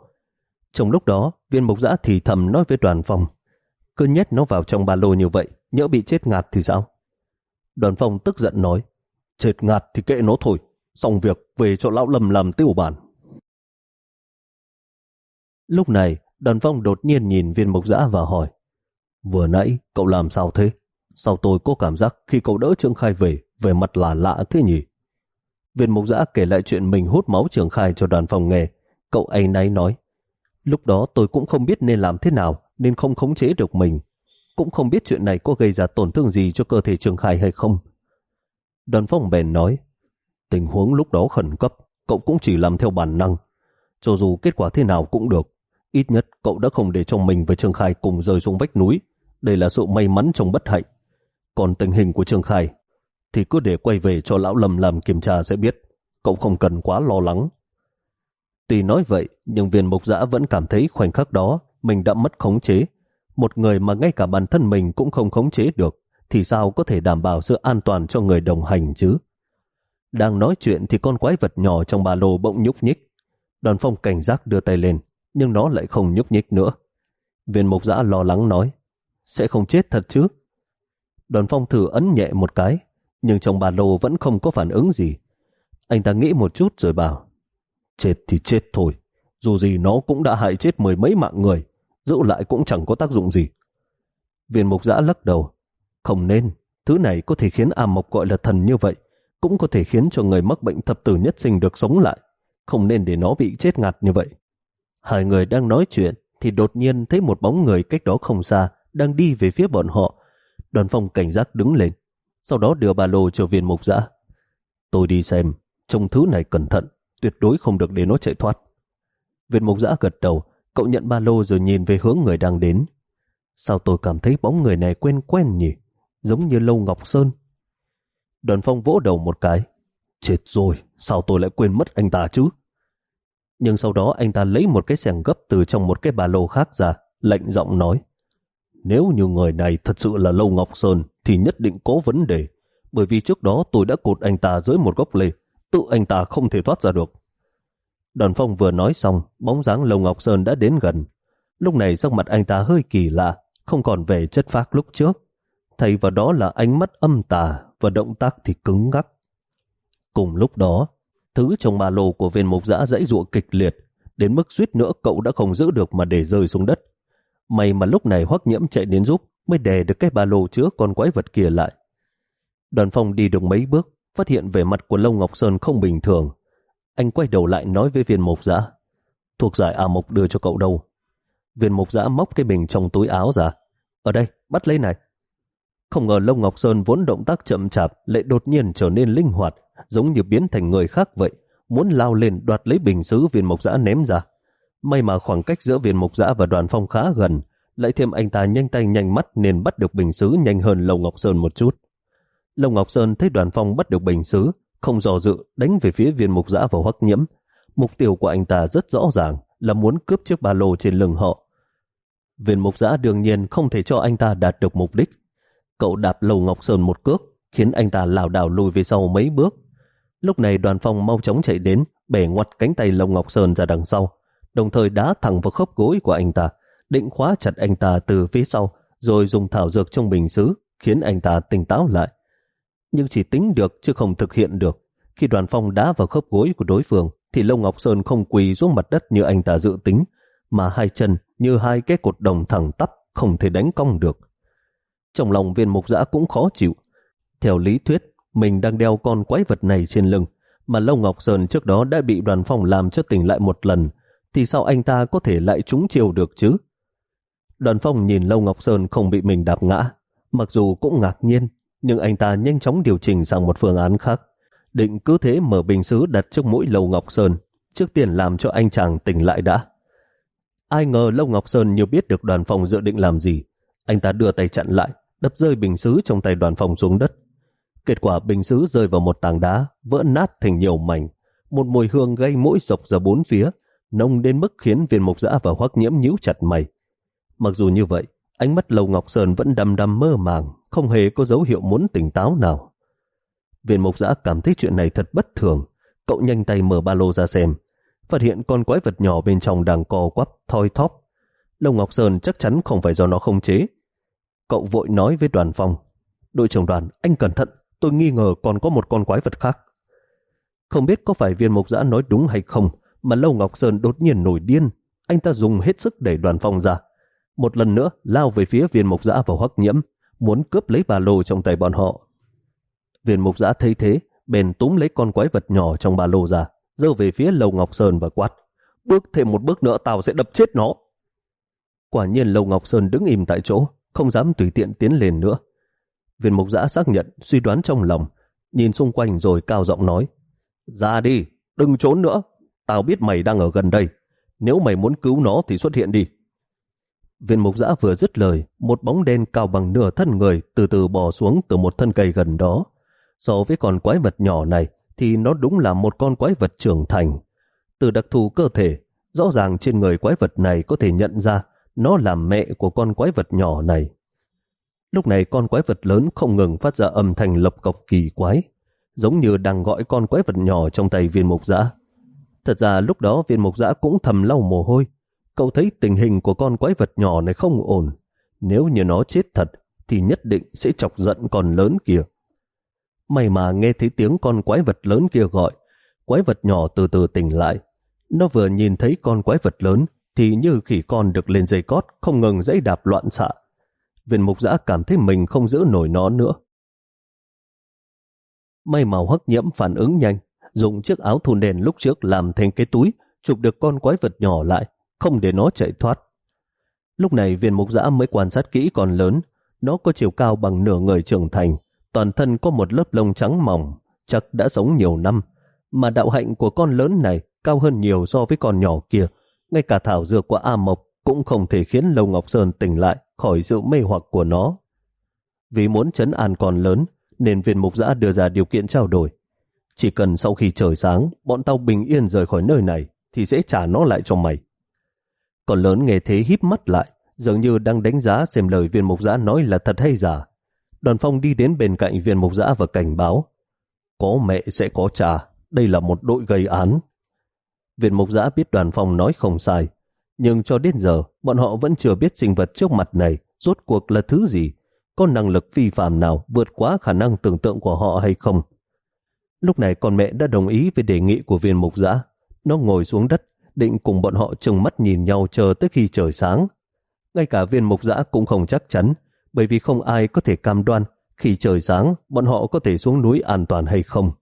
Trong lúc đó, viên mục dã thì thầm nói với đoàn phong, cứ nhét nó vào trong ba lô như vậy, nhỡ bị chết ngạt thì sao? Đoàn phong tức giận nói, chết ngạt thì kệ nó thôi, xong việc về cho lão lầm làm tiêu bản. Lúc này, đoàn phong đột nhiên nhìn viên mục dã và hỏi, vừa nãy cậu làm sao thế? Sao tôi có cảm giác khi cậu đỡ Trương Khai về, về mặt là lạ thế nhỉ? Viên mục giã kể lại chuyện mình hút máu Trương Khai cho đoàn phòng nghề Cậu ấy nay nói, lúc đó tôi cũng không biết nên làm thế nào, nên không khống chế được mình. Cũng không biết chuyện này có gây ra tổn thương gì cho cơ thể Trương Khai hay không. Đoàn phòng bèn nói, tình huống lúc đó khẩn cấp, cậu cũng chỉ làm theo bản năng. Cho dù kết quả thế nào cũng được, ít nhất cậu đã không để cho mình và Trương Khai cùng rơi xuống vách núi. Đây là sự may mắn trong bất hạnh. Còn tình hình của Trương Khai thì cứ để quay về cho lão Lâm làm kiểm tra sẽ biết. Cậu không cần quá lo lắng. Tuy nói vậy, nhưng viên mục giã vẫn cảm thấy khoảnh khắc đó mình đã mất khống chế. Một người mà ngay cả bản thân mình cũng không khống chế được, thì sao có thể đảm bảo sự an toàn cho người đồng hành chứ? Đang nói chuyện thì con quái vật nhỏ trong ba lô bỗng nhúc nhích. Đoàn phong cảnh giác đưa tay lên, nhưng nó lại không nhúc nhích nữa. Viên mục giã lo lắng nói, sẽ không chết thật chứ? Đoàn phong thử ấn nhẹ một cái, nhưng trong ba lô vẫn không có phản ứng gì. Anh ta nghĩ một chút rồi bảo, chết thì chết thôi, dù gì nó cũng đã hại chết mười mấy mạng người, giữ lại cũng chẳng có tác dụng gì. Viên mục giã lắc đầu, không nên, thứ này có thể khiến A Mộc gọi là thần như vậy, cũng có thể khiến cho người mắc bệnh thập tử nhất sinh được sống lại, không nên để nó bị chết ngạt như vậy. Hai người đang nói chuyện, thì đột nhiên thấy một bóng người cách đó không xa, đang đi về phía bọn họ. Đoàn phong cảnh giác đứng lên, sau đó đưa ba lô cho viên mục giã. Tôi đi xem, trông thứ này cẩn thận, tuyệt đối không được để nó chạy thoát. Viên mục giã gật đầu, cậu nhận ba lô rồi nhìn về hướng người đang đến. Sao tôi cảm thấy bóng người này quen quen nhỉ? Giống như Lâu Ngọc Sơn. Đoàn phong vỗ đầu một cái. Chết rồi, sao tôi lại quên mất anh ta chứ? Nhưng sau đó anh ta lấy một cái xẻng gấp từ trong một cái ba lô khác ra, lạnh giọng nói. Nếu như người này thật sự là Lâu Ngọc Sơn thì nhất định có vấn đề, bởi vì trước đó tôi đã cột anh ta dưới một gốc lê, tự anh ta không thể thoát ra được. Đoàn phong vừa nói xong, bóng dáng Lâu Ngọc Sơn đã đến gần. Lúc này sắc mặt anh ta hơi kỳ lạ, không còn vẻ chất phác lúc trước. Thay vào đó là ánh mắt âm tà và động tác thì cứng ngắc. Cùng lúc đó, thứ trong ba lô của viên mục giã dãy ruộng kịch liệt, đến mức suýt nữa cậu đã không giữ được mà để rơi xuống đất. May mà lúc này hoắc nhiễm chạy đến giúp mới đè được cái ba lô chứa con quái vật kia lại. Đoàn phong đi được mấy bước, phát hiện vẻ mặt của Lâu Ngọc Sơn không bình thường. Anh quay đầu lại nói với viên Mộc giã. Thuộc giải A Mộc đưa cho cậu đâu. Viên Mộc giã móc cái bình trong túi áo ra. Ở đây, bắt lấy này. Không ngờ Lâu Ngọc Sơn vốn động tác chậm chạp lại đột nhiên trở nên linh hoạt, giống như biến thành người khác vậy, muốn lao lên đoạt lấy bình sứ viên mộc giã ném ra. May mà khoảng cách giữa viên mục giã và đoàn phong khá gần, lại thêm anh ta nhanh tay nhanh mắt nên bắt được bình xứ nhanh hơn Lâu Ngọc Sơn một chút. Lâu Ngọc Sơn thấy đoàn phong bắt được bình xứ, không dò dự đánh về phía viên mục giã và hoắc nhiễm. Mục tiêu của anh ta rất rõ ràng là muốn cướp chiếc ba lô trên lưng họ. Viên mục giã đương nhiên không thể cho anh ta đạt được mục đích. Cậu đạp Lâu Ngọc Sơn một cước, khiến anh ta lảo đảo lùi về sau mấy bước. Lúc này đoàn phong mau chóng chạy đến, bẻ ngoặt cánh tay Lâu Ngọc Sơn ra đằng sau, đồng thời đá thẳng vào khớp gối của anh ta, định khóa chặt anh ta từ phía sau, rồi dùng thảo dược trong bình xứ, khiến anh ta tỉnh táo lại. Nhưng chỉ tính được chứ không thực hiện được. Khi đoàn phong đá vào khớp gối của đối phương, thì Lâu Ngọc Sơn không quỳ xuống mặt đất như anh ta dự tính, mà hai chân như hai cái cột đồng thẳng tắp, không thể đánh cong được. Trong lòng viên mục giã cũng khó chịu. Theo lý thuyết, mình đang đeo con quái vật này trên lưng, mà Lâu Ngọc Sơn trước đó đã bị đoàn phong làm cho tỉnh lại một lần, thì sao anh ta có thể lại trúng chiều được chứ? Đoàn phong nhìn Lâu Ngọc Sơn không bị mình đạp ngã, mặc dù cũng ngạc nhiên, nhưng anh ta nhanh chóng điều chỉnh sang một phương án khác, định cứ thế mở bình xứ đặt trước mũi Lâu Ngọc Sơn, trước tiên làm cho anh chàng tỉnh lại đã. Ai ngờ Lâu Ngọc Sơn như biết được đoàn phong dự định làm gì, anh ta đưa tay chặn lại, đập rơi bình xứ trong tay đoàn phong xuống đất. Kết quả bình xứ rơi vào một tảng đá, vỡ nát thành nhiều mảnh, một mùi hương gây mũi sộc ra bốn phía, nông đến mức khiến viên mục giã và hoắc nhiễm nhíu chặt mày. Mặc dù như vậy, ánh mắt Lầu Ngọc Sơn vẫn đăm đăm mơ màng, không hề có dấu hiệu muốn tỉnh táo nào. Viên mục giã cảm thấy chuyện này thật bất thường, cậu nhanh tay mở ba lô ra xem, phát hiện con quái vật nhỏ bên trong đang co quắp, thoi thóp. Lầu Ngọc Sơn chắc chắn không phải do nó không chế. Cậu vội nói với đoàn phong, đội trưởng đoàn, anh cẩn thận, tôi nghi ngờ còn có một con quái vật khác. Không biết có phải viên mục giã nói đúng hay không, mà Lâu Ngọc Sơn đột nhiên nổi điên. Anh ta dùng hết sức đẩy đoàn phong ra. Một lần nữa lao về phía viên mục giã và hoắc nhiễm, muốn cướp lấy ba lô trong tay bọn họ. Viên mục giã thấy thế, bèn túm lấy con quái vật nhỏ trong ba lô ra, dơ về phía Lâu Ngọc Sơn và quát. Bước thêm một bước nữa tao sẽ đập chết nó. Quả nhiên Lâu Ngọc Sơn đứng im tại chỗ, không dám tùy tiện tiến lên nữa. Viên mục giã xác nhận, suy đoán trong lòng, nhìn xung quanh rồi cao giọng nói. Ra đi, đừng trốn nữa, tao biết mày đang ở gần đây. Nếu mày muốn cứu nó thì xuất hiện đi. Viên mục giã vừa dứt lời, một bóng đen cao bằng nửa thân người từ từ bò xuống từ một thân cây gần đó. So với con quái vật nhỏ này thì nó đúng là một con quái vật trưởng thành. Từ đặc thù cơ thể, rõ ràng trên người quái vật này có thể nhận ra nó là mẹ của con quái vật nhỏ này. Lúc này con quái vật lớn không ngừng phát ra âm thanh lộc cọc kỳ quái, giống như đang gọi con quái vật nhỏ trong tay viên mục giã. Thật ra lúc đó viên mục giã cũng thầm lau mồ hôi. Cậu thấy tình hình của con quái vật nhỏ này không ổn. Nếu như nó chết thật, thì nhất định sẽ chọc giận con lớn kia. May mà nghe thấy tiếng con quái vật lớn kia gọi, quái vật nhỏ từ từ tỉnh lại. Nó vừa nhìn thấy con quái vật lớn, thì như khỉ con được lên dây cót, không ngừng dãy đạp loạn xạ. Viên mục giã cảm thấy mình không giữ nổi nó nữa. May mà hắc nhiễm phản ứng nhanh, dùng chiếc áo thun đèn lúc trước làm thành cái túi, chụp được con quái vật nhỏ lại, không để nó chạy thoát. Lúc này viên mục giã mới quan sát kỹ con lớn, nó có chiều cao bằng nửa người trưởng thành, toàn thân có một lớp lông trắng mỏng, chắc đã sống nhiều năm, mà đạo hạnh của con lớn này cao hơn nhiều so với con nhỏ kia. Ngay cả thảo dược của A Mộc cũng không thể khiến Lâu Ngọc Sơn tỉnh lại khỏi sự mê hoặc của nó. Vì muốn chấn an con lớn, nên viên mục giã đưa ra điều kiện trao đổi. Chỉ cần sau khi trời sáng, bọn tao bình yên rời khỏi nơi này, thì sẽ trả nó lại cho mày. Còn lớn nghe thế híp mắt lại, dường như đang đánh giá xem lời viên mục giã nói là thật hay giả. Đoàn phong đi đến bên cạnh viên mục giã và cảnh báo. Có mẹ sẽ có trả. đây là một đội gây án. Viên mục giã biết đoàn phong nói không sai, nhưng cho đến giờ, bọn họ vẫn chưa biết sinh vật trước mặt này rốt cuộc là thứ gì, có năng lực phi phạm nào vượt quá khả năng tưởng tượng của họ hay không. Lúc này con mẹ đã đồng ý với đề nghị của viên mục giã. Nó ngồi xuống đất, định cùng bọn họ trừng mắt nhìn nhau chờ tới khi trời sáng. Ngay cả viên mục giã cũng không chắc chắn, bởi vì không ai có thể cam đoan khi trời sáng bọn họ có thể xuống núi an toàn hay không.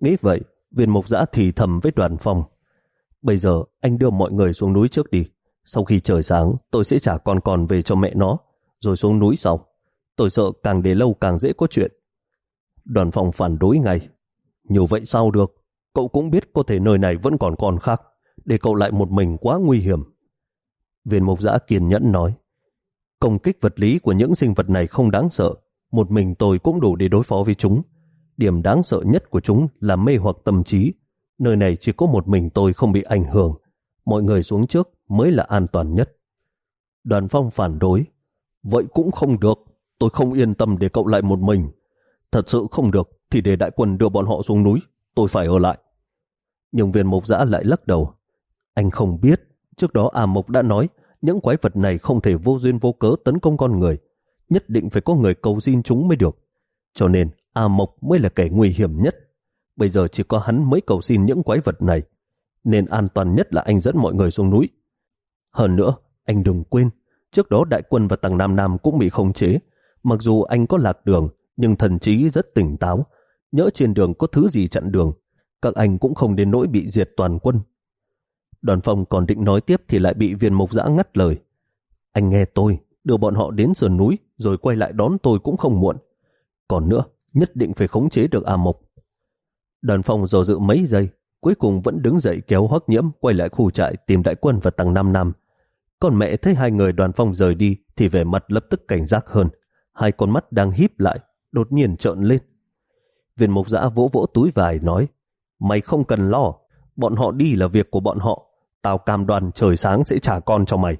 Nghĩ vậy, viên mục giã thì thầm với đoàn phòng. Bây giờ anh đưa mọi người xuống núi trước đi. Sau khi trời sáng, tôi sẽ trả con con về cho mẹ nó, rồi xuống núi sau. Tôi sợ càng để lâu càng dễ có chuyện. Đoàn phòng phản đối ngay. Như vậy sao được? Cậu cũng biết có thể nơi này vẫn còn con khác. Để cậu lại một mình quá nguy hiểm. Viên mục giã kiên nhẫn nói. Công kích vật lý của những sinh vật này không đáng sợ, một mình tôi cũng đủ để đối phó với chúng. Điểm đáng sợ nhất của chúng là mê hoặc tâm trí. Nơi này chỉ có một mình tôi không bị ảnh hưởng. Mọi người xuống trước mới là an toàn nhất. Đoàn phong phản đối. Vậy cũng không được. Tôi không yên tâm để cậu lại một mình. Thật sự không được thì để đại quân đưa bọn họ xuống núi. Tôi phải ở lại. Nhưng viên mục giã lại lắc đầu. Anh không biết. Trước đó A Mộc đã nói những quái vật này không thể vô duyên vô cớ tấn công con người. Nhất định phải có người cầu xin chúng mới được. Cho nên A Mộc mới là kẻ nguy hiểm nhất. Bây giờ chỉ có hắn mới cầu xin những quái vật này. Nên an toàn nhất là anh dẫn mọi người xuống núi. Hơn nữa, anh đừng quên, trước đó đại quân và tàng Nam Nam cũng bị khống chế. Mặc dù anh có lạc đường, nhưng thần trí rất tỉnh táo. Nhớ trên đường có thứ gì chặn đường, các anh cũng không đến nỗi bị diệt toàn quân. Đoàn phong còn định nói tiếp thì lại bị viên mục giã ngắt lời. Anh nghe tôi, đưa bọn họ đến sườn núi rồi quay lại đón tôi cũng không muộn. Còn nữa, nhất định phải khống chế được A Mộc. Đoàn phong dò dự mấy giây, cuối cùng vẫn đứng dậy kéo hoắc nhiễm quay lại khu trại tìm đại quân và tăng 5 năm. Còn mẹ thấy hai người đoàn phong rời đi thì vẻ mặt lập tức cảnh giác hơn. Hai con mắt đang híp lại, đột nhiên trợn lên. Viên mục giã vỗ vỗ túi vải nói Mày không cần lo, bọn họ đi là việc của bọn họ. Tao cam đoan trời sáng sẽ trả con cho mày.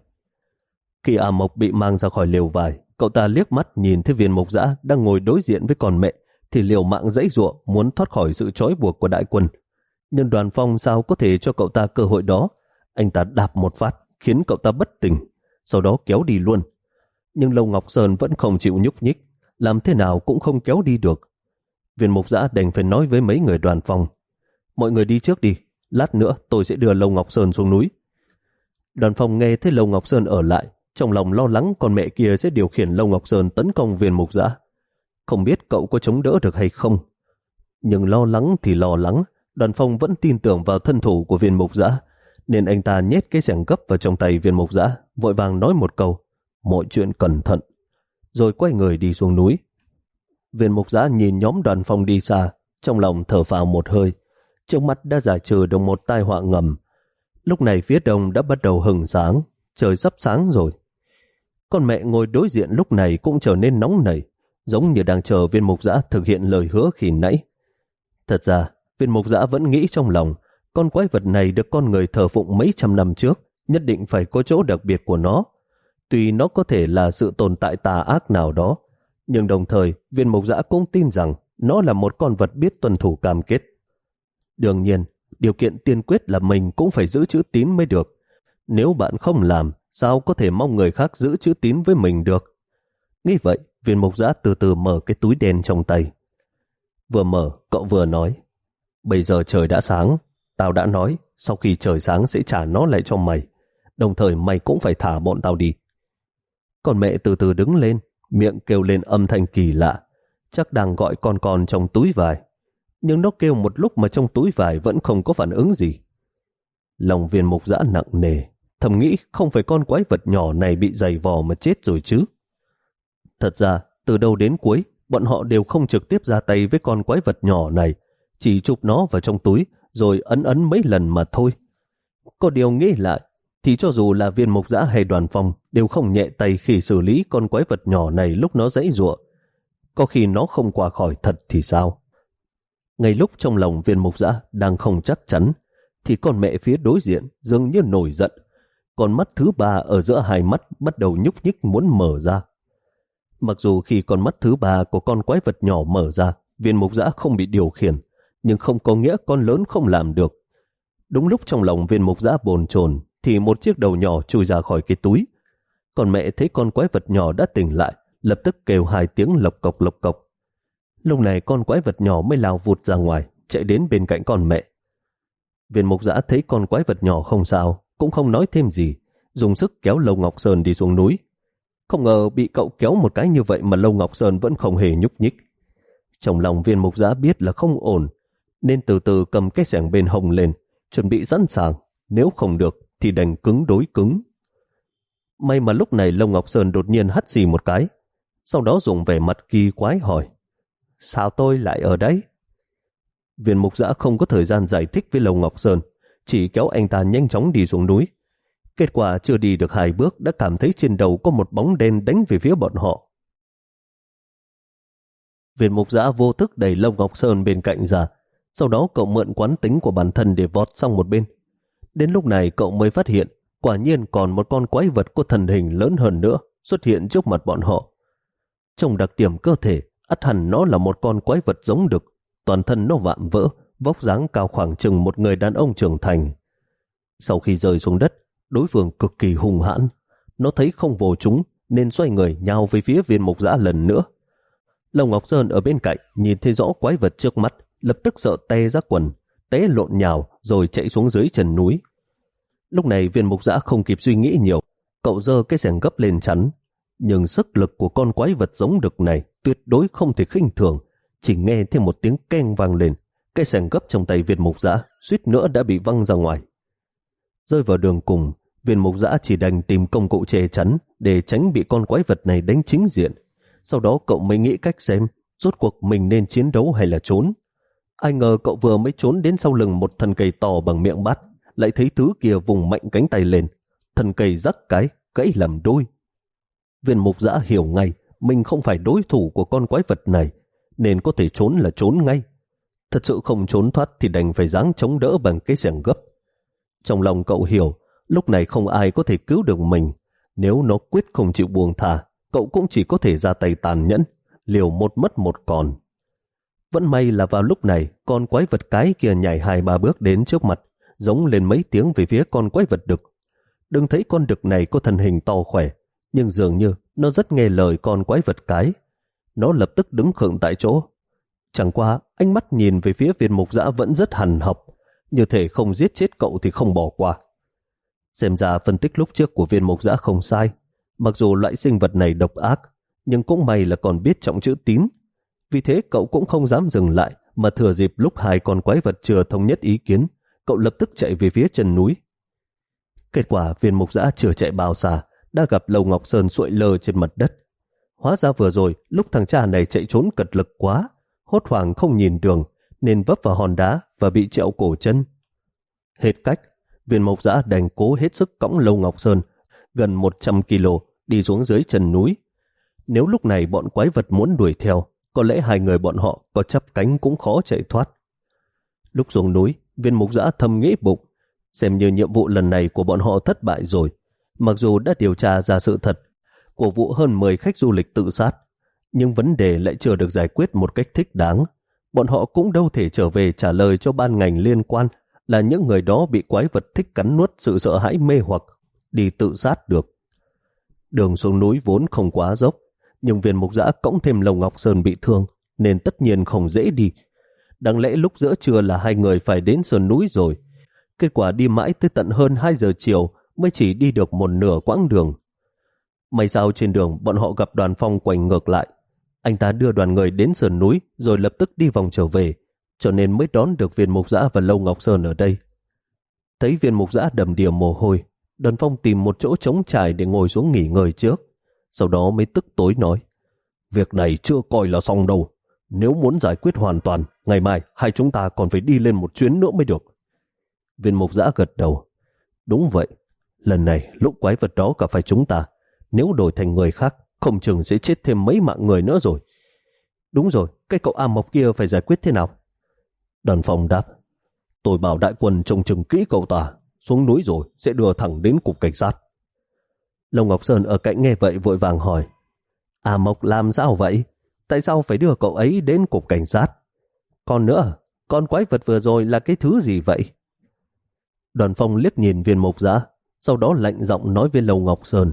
Khi A Mộc bị mang ra khỏi liều vải, cậu ta liếc mắt nhìn thấy viên mộc Giã đang ngồi đối diện với con mẹ, thì liều mạng dãy ruộng muốn thoát khỏi sự trói buộc của đại quân. Nhưng đoàn phong sao có thể cho cậu ta cơ hội đó? Anh ta đạp một phát, khiến cậu ta bất tỉnh, sau đó kéo đi luôn. Nhưng Lâu Ngọc Sơn vẫn không chịu nhúc nhích, làm thế nào cũng không kéo đi được. Viên mục giã đành phải nói với mấy người đoàn phong. Mọi người đi trước đi, lát nữa tôi sẽ đưa Lâu Ngọc Sơn xuống núi. Đoàn phong nghe thấy Lâu Ngọc Sơn ở lại, trong lòng lo lắng con mẹ kia sẽ điều khiển Lâu Ngọc Sơn tấn công viên mục giã. Không biết cậu có chống đỡ được hay không. Nhưng lo lắng thì lo lắng, đoàn phong vẫn tin tưởng vào thân thủ của viên mục giã, nên anh ta nhét cái sẻng gấp vào trong tay viên mục giã, vội vàng nói một câu, mọi chuyện cẩn thận, rồi quay người đi xuống núi. Viên mục giã nhìn nhóm đoàn phong đi xa, trong lòng thở phào một hơi, trước mắt đã giải trừ được một tai họa ngầm. Lúc này phía đông đã bắt đầu hừng sáng, trời sắp sáng rồi. Con mẹ ngồi đối diện lúc này cũng trở nên nóng nảy, giống như đang chờ viên mục giã thực hiện lời hứa khi nãy. Thật ra, viên mục giã vẫn nghĩ trong lòng, con quái vật này được con người thờ phụng mấy trăm năm trước, nhất định phải có chỗ đặc biệt của nó. Tuy nó có thể là sự tồn tại tà ác nào đó, nhưng đồng thời viên mục giã cũng tin rằng nó là một con vật biết tuân thủ cam kết. Đương nhiên, điều kiện tiên quyết là mình cũng phải giữ chữ tín mới được. Nếu bạn không làm, sao có thể mong người khác giữ chữ tín với mình được? Nghĩ vậy, viên mục giã từ từ mở cái túi đen trong tay. Vừa mở, cậu vừa nói, bây giờ trời đã sáng, tao đã nói, sau khi trời sáng sẽ trả nó lại cho mày, đồng thời mày cũng phải thả bọn tao đi. Còn mẹ từ từ đứng lên, miệng kêu lên âm thanh kỳ lạ, chắc đang gọi con con trong túi vải. Nhưng nó kêu một lúc mà trong túi vải vẫn không có phản ứng gì. Lòng viên mục dã nặng nề, thầm nghĩ không phải con quái vật nhỏ này bị dày vò mà chết rồi chứ. Thật ra, từ đầu đến cuối, bọn họ đều không trực tiếp ra tay với con quái vật nhỏ này, chỉ chụp nó vào trong túi rồi ấn ấn mấy lần mà thôi. Có điều nghĩ lại, thì cho dù là viên mục giã hay đoàn phòng đều không nhẹ tay khi xử lý con quái vật nhỏ này lúc nó dãy ruộng. Có khi nó không qua khỏi thật thì sao? Ngay lúc trong lòng viên mục giã đang không chắc chắn, thì con mẹ phía đối diện dường như nổi giận. Con mắt thứ ba ở giữa hai mắt bắt đầu nhúc nhích muốn mở ra. Mặc dù khi con mắt thứ ba của con quái vật nhỏ mở ra, viên mục giã không bị điều khiển, nhưng không có nghĩa con lớn không làm được. Đúng lúc trong lòng viên mục giã bồn chồn thì một chiếc đầu nhỏ chui ra khỏi cái túi. Còn mẹ thấy con quái vật nhỏ đã tỉnh lại, lập tức kêu hai tiếng lộc cộc lộc cộc. Lúc này con quái vật nhỏ mới lao vụt ra ngoài, chạy đến bên cạnh con mẹ. Viên mục giã thấy con quái vật nhỏ không sao, cũng không nói thêm gì, dùng sức kéo Lâu Ngọc Sơn đi xuống núi. Không ngờ bị cậu kéo một cái như vậy mà Lâu Ngọc Sơn vẫn không hề nhúc nhích. Trong lòng viên mục giã biết là không ổn, nên từ từ cầm cái sẻng bên hồng lên, chuẩn bị sẵn sàng, nếu không được thì đành cứng đối cứng. May mà lúc này lông Ngọc Sơn đột nhiên hắt xì một cái, sau đó dùng vẻ mặt kỳ quái hỏi, sao tôi lại ở đây? Viên mục giã không có thời gian giải thích với lông Ngọc Sơn, chỉ kéo anh ta nhanh chóng đi xuống núi. Kết quả chưa đi được hai bước đã cảm thấy trên đầu có một bóng đen đánh về phía bọn họ. Viên mục giã vô thức đẩy Lông Ngọc Sơn bên cạnh ra, sau đó cậu mượn quán tính của bản thân để vọt sang một bên. Đến lúc này cậu mới phát hiện, quả nhiên còn một con quái vật có thần hình lớn hơn nữa xuất hiện trước mặt bọn họ. Trong đặc điểm cơ thể, ắt hẳn nó là một con quái vật giống đực, toàn thân nó vạm vỡ, vóc dáng cao khoảng chừng một người đàn ông trưởng thành. Sau khi rơi xuống đất, đối phương cực kỳ hùng hãn. Nó thấy không vô chúng nên xoay người nhào về phía viên mục giã lần nữa. lồng Ngọc Sơn ở bên cạnh nhìn thấy rõ quái vật trước mắt, lập tức sợ tê ra quần, té lộn nhào rồi chạy xuống dưới chân núi. Lúc này viên mục giã không kịp suy nghĩ nhiều, cậu dơ cái sẻng gấp lên chắn. Nhưng sức lực của con quái vật giống đực này tuyệt đối không thể khinh thường, chỉ nghe thêm một tiếng keng vang lên. Cây sẻng gấp trong tay viên mục giã suýt nữa đã bị văng ra ngoài. Rơi vào đường cùng, viên mục giã chỉ đành tìm công cụ che chắn để tránh bị con quái vật này đánh chính diện. Sau đó cậu mới nghĩ cách xem rốt cuộc mình nên chiến đấu hay là trốn. Ai ngờ cậu vừa mới trốn đến sau lưng một thân cây to bằng miệng bát, lại thấy thứ kia vùng mạnh cánh tay lên. Thân cây rắc cái, gãy làm đôi. Viên mục giã hiểu ngay mình không phải đối thủ của con quái vật này, nên có thể trốn là trốn ngay. Thật sự không trốn thoát thì đành phải dáng chống đỡ bằng cái xẻng gấp. Trong lòng cậu hiểu, lúc này không ai có thể cứu được mình. Nếu nó quyết không chịu buông thả, cậu cũng chỉ có thể ra tay tàn nhẫn, liều một mất một còn. Vẫn may là vào lúc này, con quái vật cái kia nhảy hai ba bước đến trước mặt, giống lên mấy tiếng về phía con quái vật đực. Đừng thấy con đực này có thân hình to khỏe, nhưng dường như nó rất nghe lời con quái vật cái. Nó lập tức đứng khựng tại chỗ. Chẳng qua, ánh mắt nhìn về phía viên mục dã vẫn rất hằn học, như thể không giết chết cậu thì không bỏ qua. Xem ra phân tích lúc trước của viên mục dã không sai. Mặc dù loại sinh vật này độc ác, nhưng cũng may là còn biết trọng chữ tín. Vì thế cậu cũng không dám dừng lại, mà thừa dịp lúc hai con quái vật chưa thống nhất ý kiến, cậu lập tức chạy về phía chân núi. Kết quả viên mục giã chưa chạy bao xa, đã gặp Lầu Ngọc Sơn sụi lơ trên mặt đất. Hóa ra vừa rồi, lúc thằng cha này chạy trốn cật lực quá, hốt hoảng không nhìn đường, nên vấp vào hòn đá và bị trẹo cổ chân. Hết cách, viên mộc giã đành cố hết sức cõng Lâu Ngọc Sơn, gần 100 kg, đi xuống dưới chân núi. Nếu lúc này bọn quái vật muốn đuổi theo, có lẽ hai người bọn họ có chấp cánh cũng khó chạy thoát. Lúc xuống núi, viên mục giã thầm nghĩ bụng, xem như nhiệm vụ lần này của bọn họ thất bại rồi. Mặc dù đã điều tra ra sự thật của vụ hơn 10 khách du lịch tự sát, nhưng vấn đề lại chưa được giải quyết một cách thích đáng. Bọn họ cũng đâu thể trở về trả lời cho ban ngành liên quan là những người đó bị quái vật thích cắn nuốt sự sợ hãi mê hoặc, đi tự sát được. Đường xuống núi vốn không quá dốc, nhưng viên mục giã cõng thêm lồng ngọc sơn bị thương, nên tất nhiên không dễ đi. Đáng lẽ lúc giữa trưa là hai người phải đến sườn núi rồi. Kết quả đi mãi tới tận hơn 2 giờ chiều mới chỉ đi được một nửa quãng đường. May sao trên đường bọn họ gặp đoàn phong quanh ngược lại. Anh ta đưa đoàn người đến sườn núi rồi lập tức đi vòng trở về, cho nên mới đón được viên mục giã và Lâu Ngọc Sơn ở đây. Thấy viên mục giã đầm đìa mồ hôi, đoàn phong tìm một chỗ trống trải để ngồi xuống nghỉ ngơi trước. Sau đó mới tức tối nói, việc này chưa coi là xong đâu. Nếu muốn giải quyết hoàn toàn, ngày mai hai chúng ta còn phải đi lên một chuyến nữa mới được. Viên mục giã gật đầu. Đúng vậy, lần này lũ quái vật đó cả phải chúng ta, nếu đổi thành người khác, không chừng sẽ chết thêm mấy mạng người nữa rồi. Đúng rồi, cái cậu A Mộc kia phải giải quyết thế nào? Đoàn phòng đáp, tôi bảo đại quân trông chừng kỹ cậu ta, xuống núi rồi sẽ đưa thẳng đến cục cảnh sát. Lông Ngọc Sơn ở cạnh nghe vậy vội vàng hỏi, A Mộc làm sao vậy? Tại sao phải đưa cậu ấy đến cục cảnh sát? Còn nữa, con quái vật vừa rồi là cái thứ gì vậy? Đoàn phong liếc nhìn viên mục giã, sau đó lạnh giọng nói với Lầu Ngọc Sơn.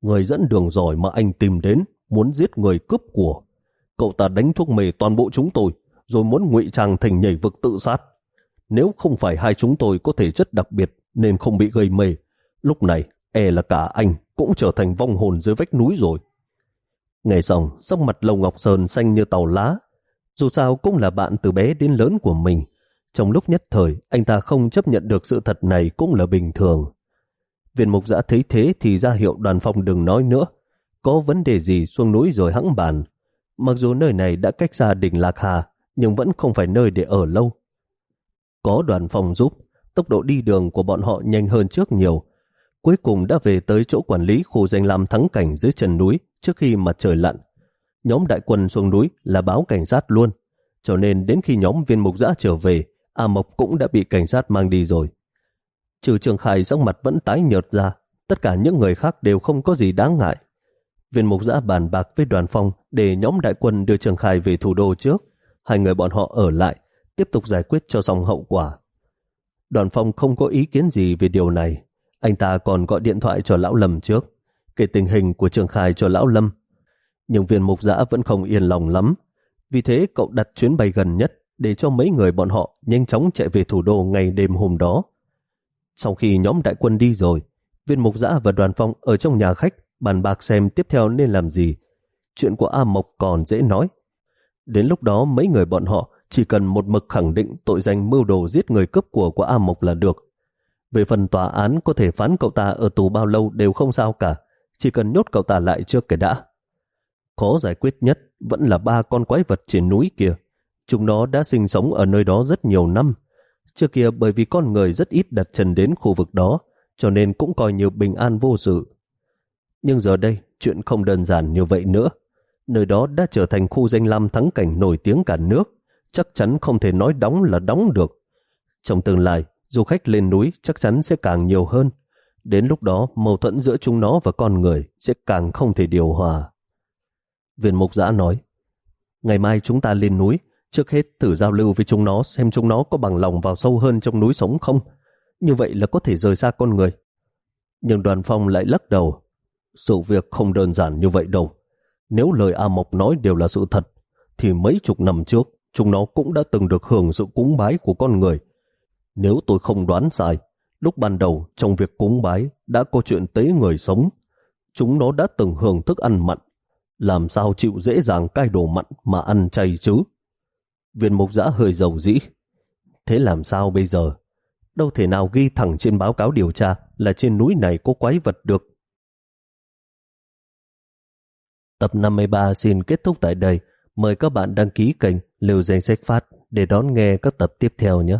Người dẫn đường giỏi mà anh tìm đến, muốn giết người cướp của. Cậu ta đánh thuốc mê toàn bộ chúng tôi, rồi muốn ngụy trang thành nhảy vực tự sát. Nếu không phải hai chúng tôi có thể chất đặc biệt nên không bị gây mê, lúc này e là cả anh cũng trở thành vong hồn dưới vách núi rồi. Nghe xong, sắc mặt Lầu Ngọc Sơn xanh như tàu lá. Dù sao cũng là bạn từ bé đến lớn của mình. Trong lúc nhất thời, anh ta không chấp nhận được sự thật này cũng là bình thường. Viên mục giã thấy thế thì ra hiệu đoàn phòng đừng nói nữa. Có vấn đề gì xuống núi rồi hãng bàn. Mặc dù nơi này đã cách xa đỉnh Lạc Hà, nhưng vẫn không phải nơi để ở lâu. Có đoàn phòng giúp, tốc độ đi đường của bọn họ nhanh hơn trước nhiều. cuối cùng đã về tới chỗ quản lý khu danh lam thắng cảnh dưới chân núi trước khi mặt trời lặn. Nhóm đại quân xuống núi là báo cảnh sát luôn, cho nên đến khi nhóm viên mục giã trở về, A Mộc cũng đã bị cảnh sát mang đi rồi. Trừ Trường Khải sắc mặt vẫn tái nhợt ra, tất cả những người khác đều không có gì đáng ngại. Viên mục giã bàn bạc với đoàn phong để nhóm đại quân đưa Trường Khải về thủ đô trước, hai người bọn họ ở lại, tiếp tục giải quyết cho xong hậu quả. Đoàn phong không có ý kiến gì về điều này, anh ta còn gọi điện thoại cho Lão Lâm trước, kể tình hình của Trường Khai cho Lão Lâm. Nhưng viên mục giã vẫn không yên lòng lắm, vì thế cậu đặt chuyến bay gần nhất để cho mấy người bọn họ nhanh chóng chạy về thủ đô ngày đêm hôm đó. Sau khi nhóm đại quân đi rồi, viên mục giã và đoàn phong ở trong nhà khách bàn bạc xem tiếp theo nên làm gì. Chuyện của A Mộc còn dễ nói. Đến lúc đó mấy người bọn họ chỉ cần một mực khẳng định tội danh mưu đồ giết người cướp của của A Mộc là được. Về phần tòa án có thể phán cậu ta ở tù bao lâu đều không sao cả, chỉ cần nhốt cậu ta lại trước cái đã. Khó giải quyết nhất vẫn là ba con quái vật trên núi kia. Chúng nó đã sinh sống ở nơi đó rất nhiều năm. Trước kia bởi vì con người rất ít đặt chân đến khu vực đó, cho nên cũng coi như bình an vô sự. Nhưng giờ đây, chuyện không đơn giản như vậy nữa. Nơi đó đã trở thành khu danh lam thắng cảnh nổi tiếng cả nước, chắc chắn không thể nói đóng là đóng được. Trong tương lai, du khách lên núi chắc chắn sẽ càng nhiều hơn. Đến lúc đó, mâu thuẫn giữa chúng nó và con người sẽ càng không thể điều hòa. Viên mục giã nói, ngày mai chúng ta lên núi, trước hết thử giao lưu với chúng nó xem chúng nó có bằng lòng vào sâu hơn trong núi sống không. Như vậy là có thể rời xa con người. Nhưng đoàn phong lại lắc đầu. Sự việc không đơn giản như vậy đâu. Nếu lời A Mộc nói đều là sự thật, thì mấy chục năm trước, chúng nó cũng đã từng được hưởng sự cúng bái của con người. Nếu tôi không đoán sai, lúc ban đầu trong việc cúng bái đã có chuyện tế người sống. Chúng nó đã từng hưởng thức ăn mặn, làm sao chịu dễ dàng cai đồ mặn mà ăn chay chứ? Viên mục giã hơi dầu dĩ. Thế làm sao bây giờ? Đâu thể nào ghi thẳng trên báo cáo điều tra là trên núi này có quái vật được. Tập 53 xin kết thúc tại đây. Mời các bạn đăng ký kênh Lưu Danh Sách Phát để đón nghe các tập tiếp theo nhé.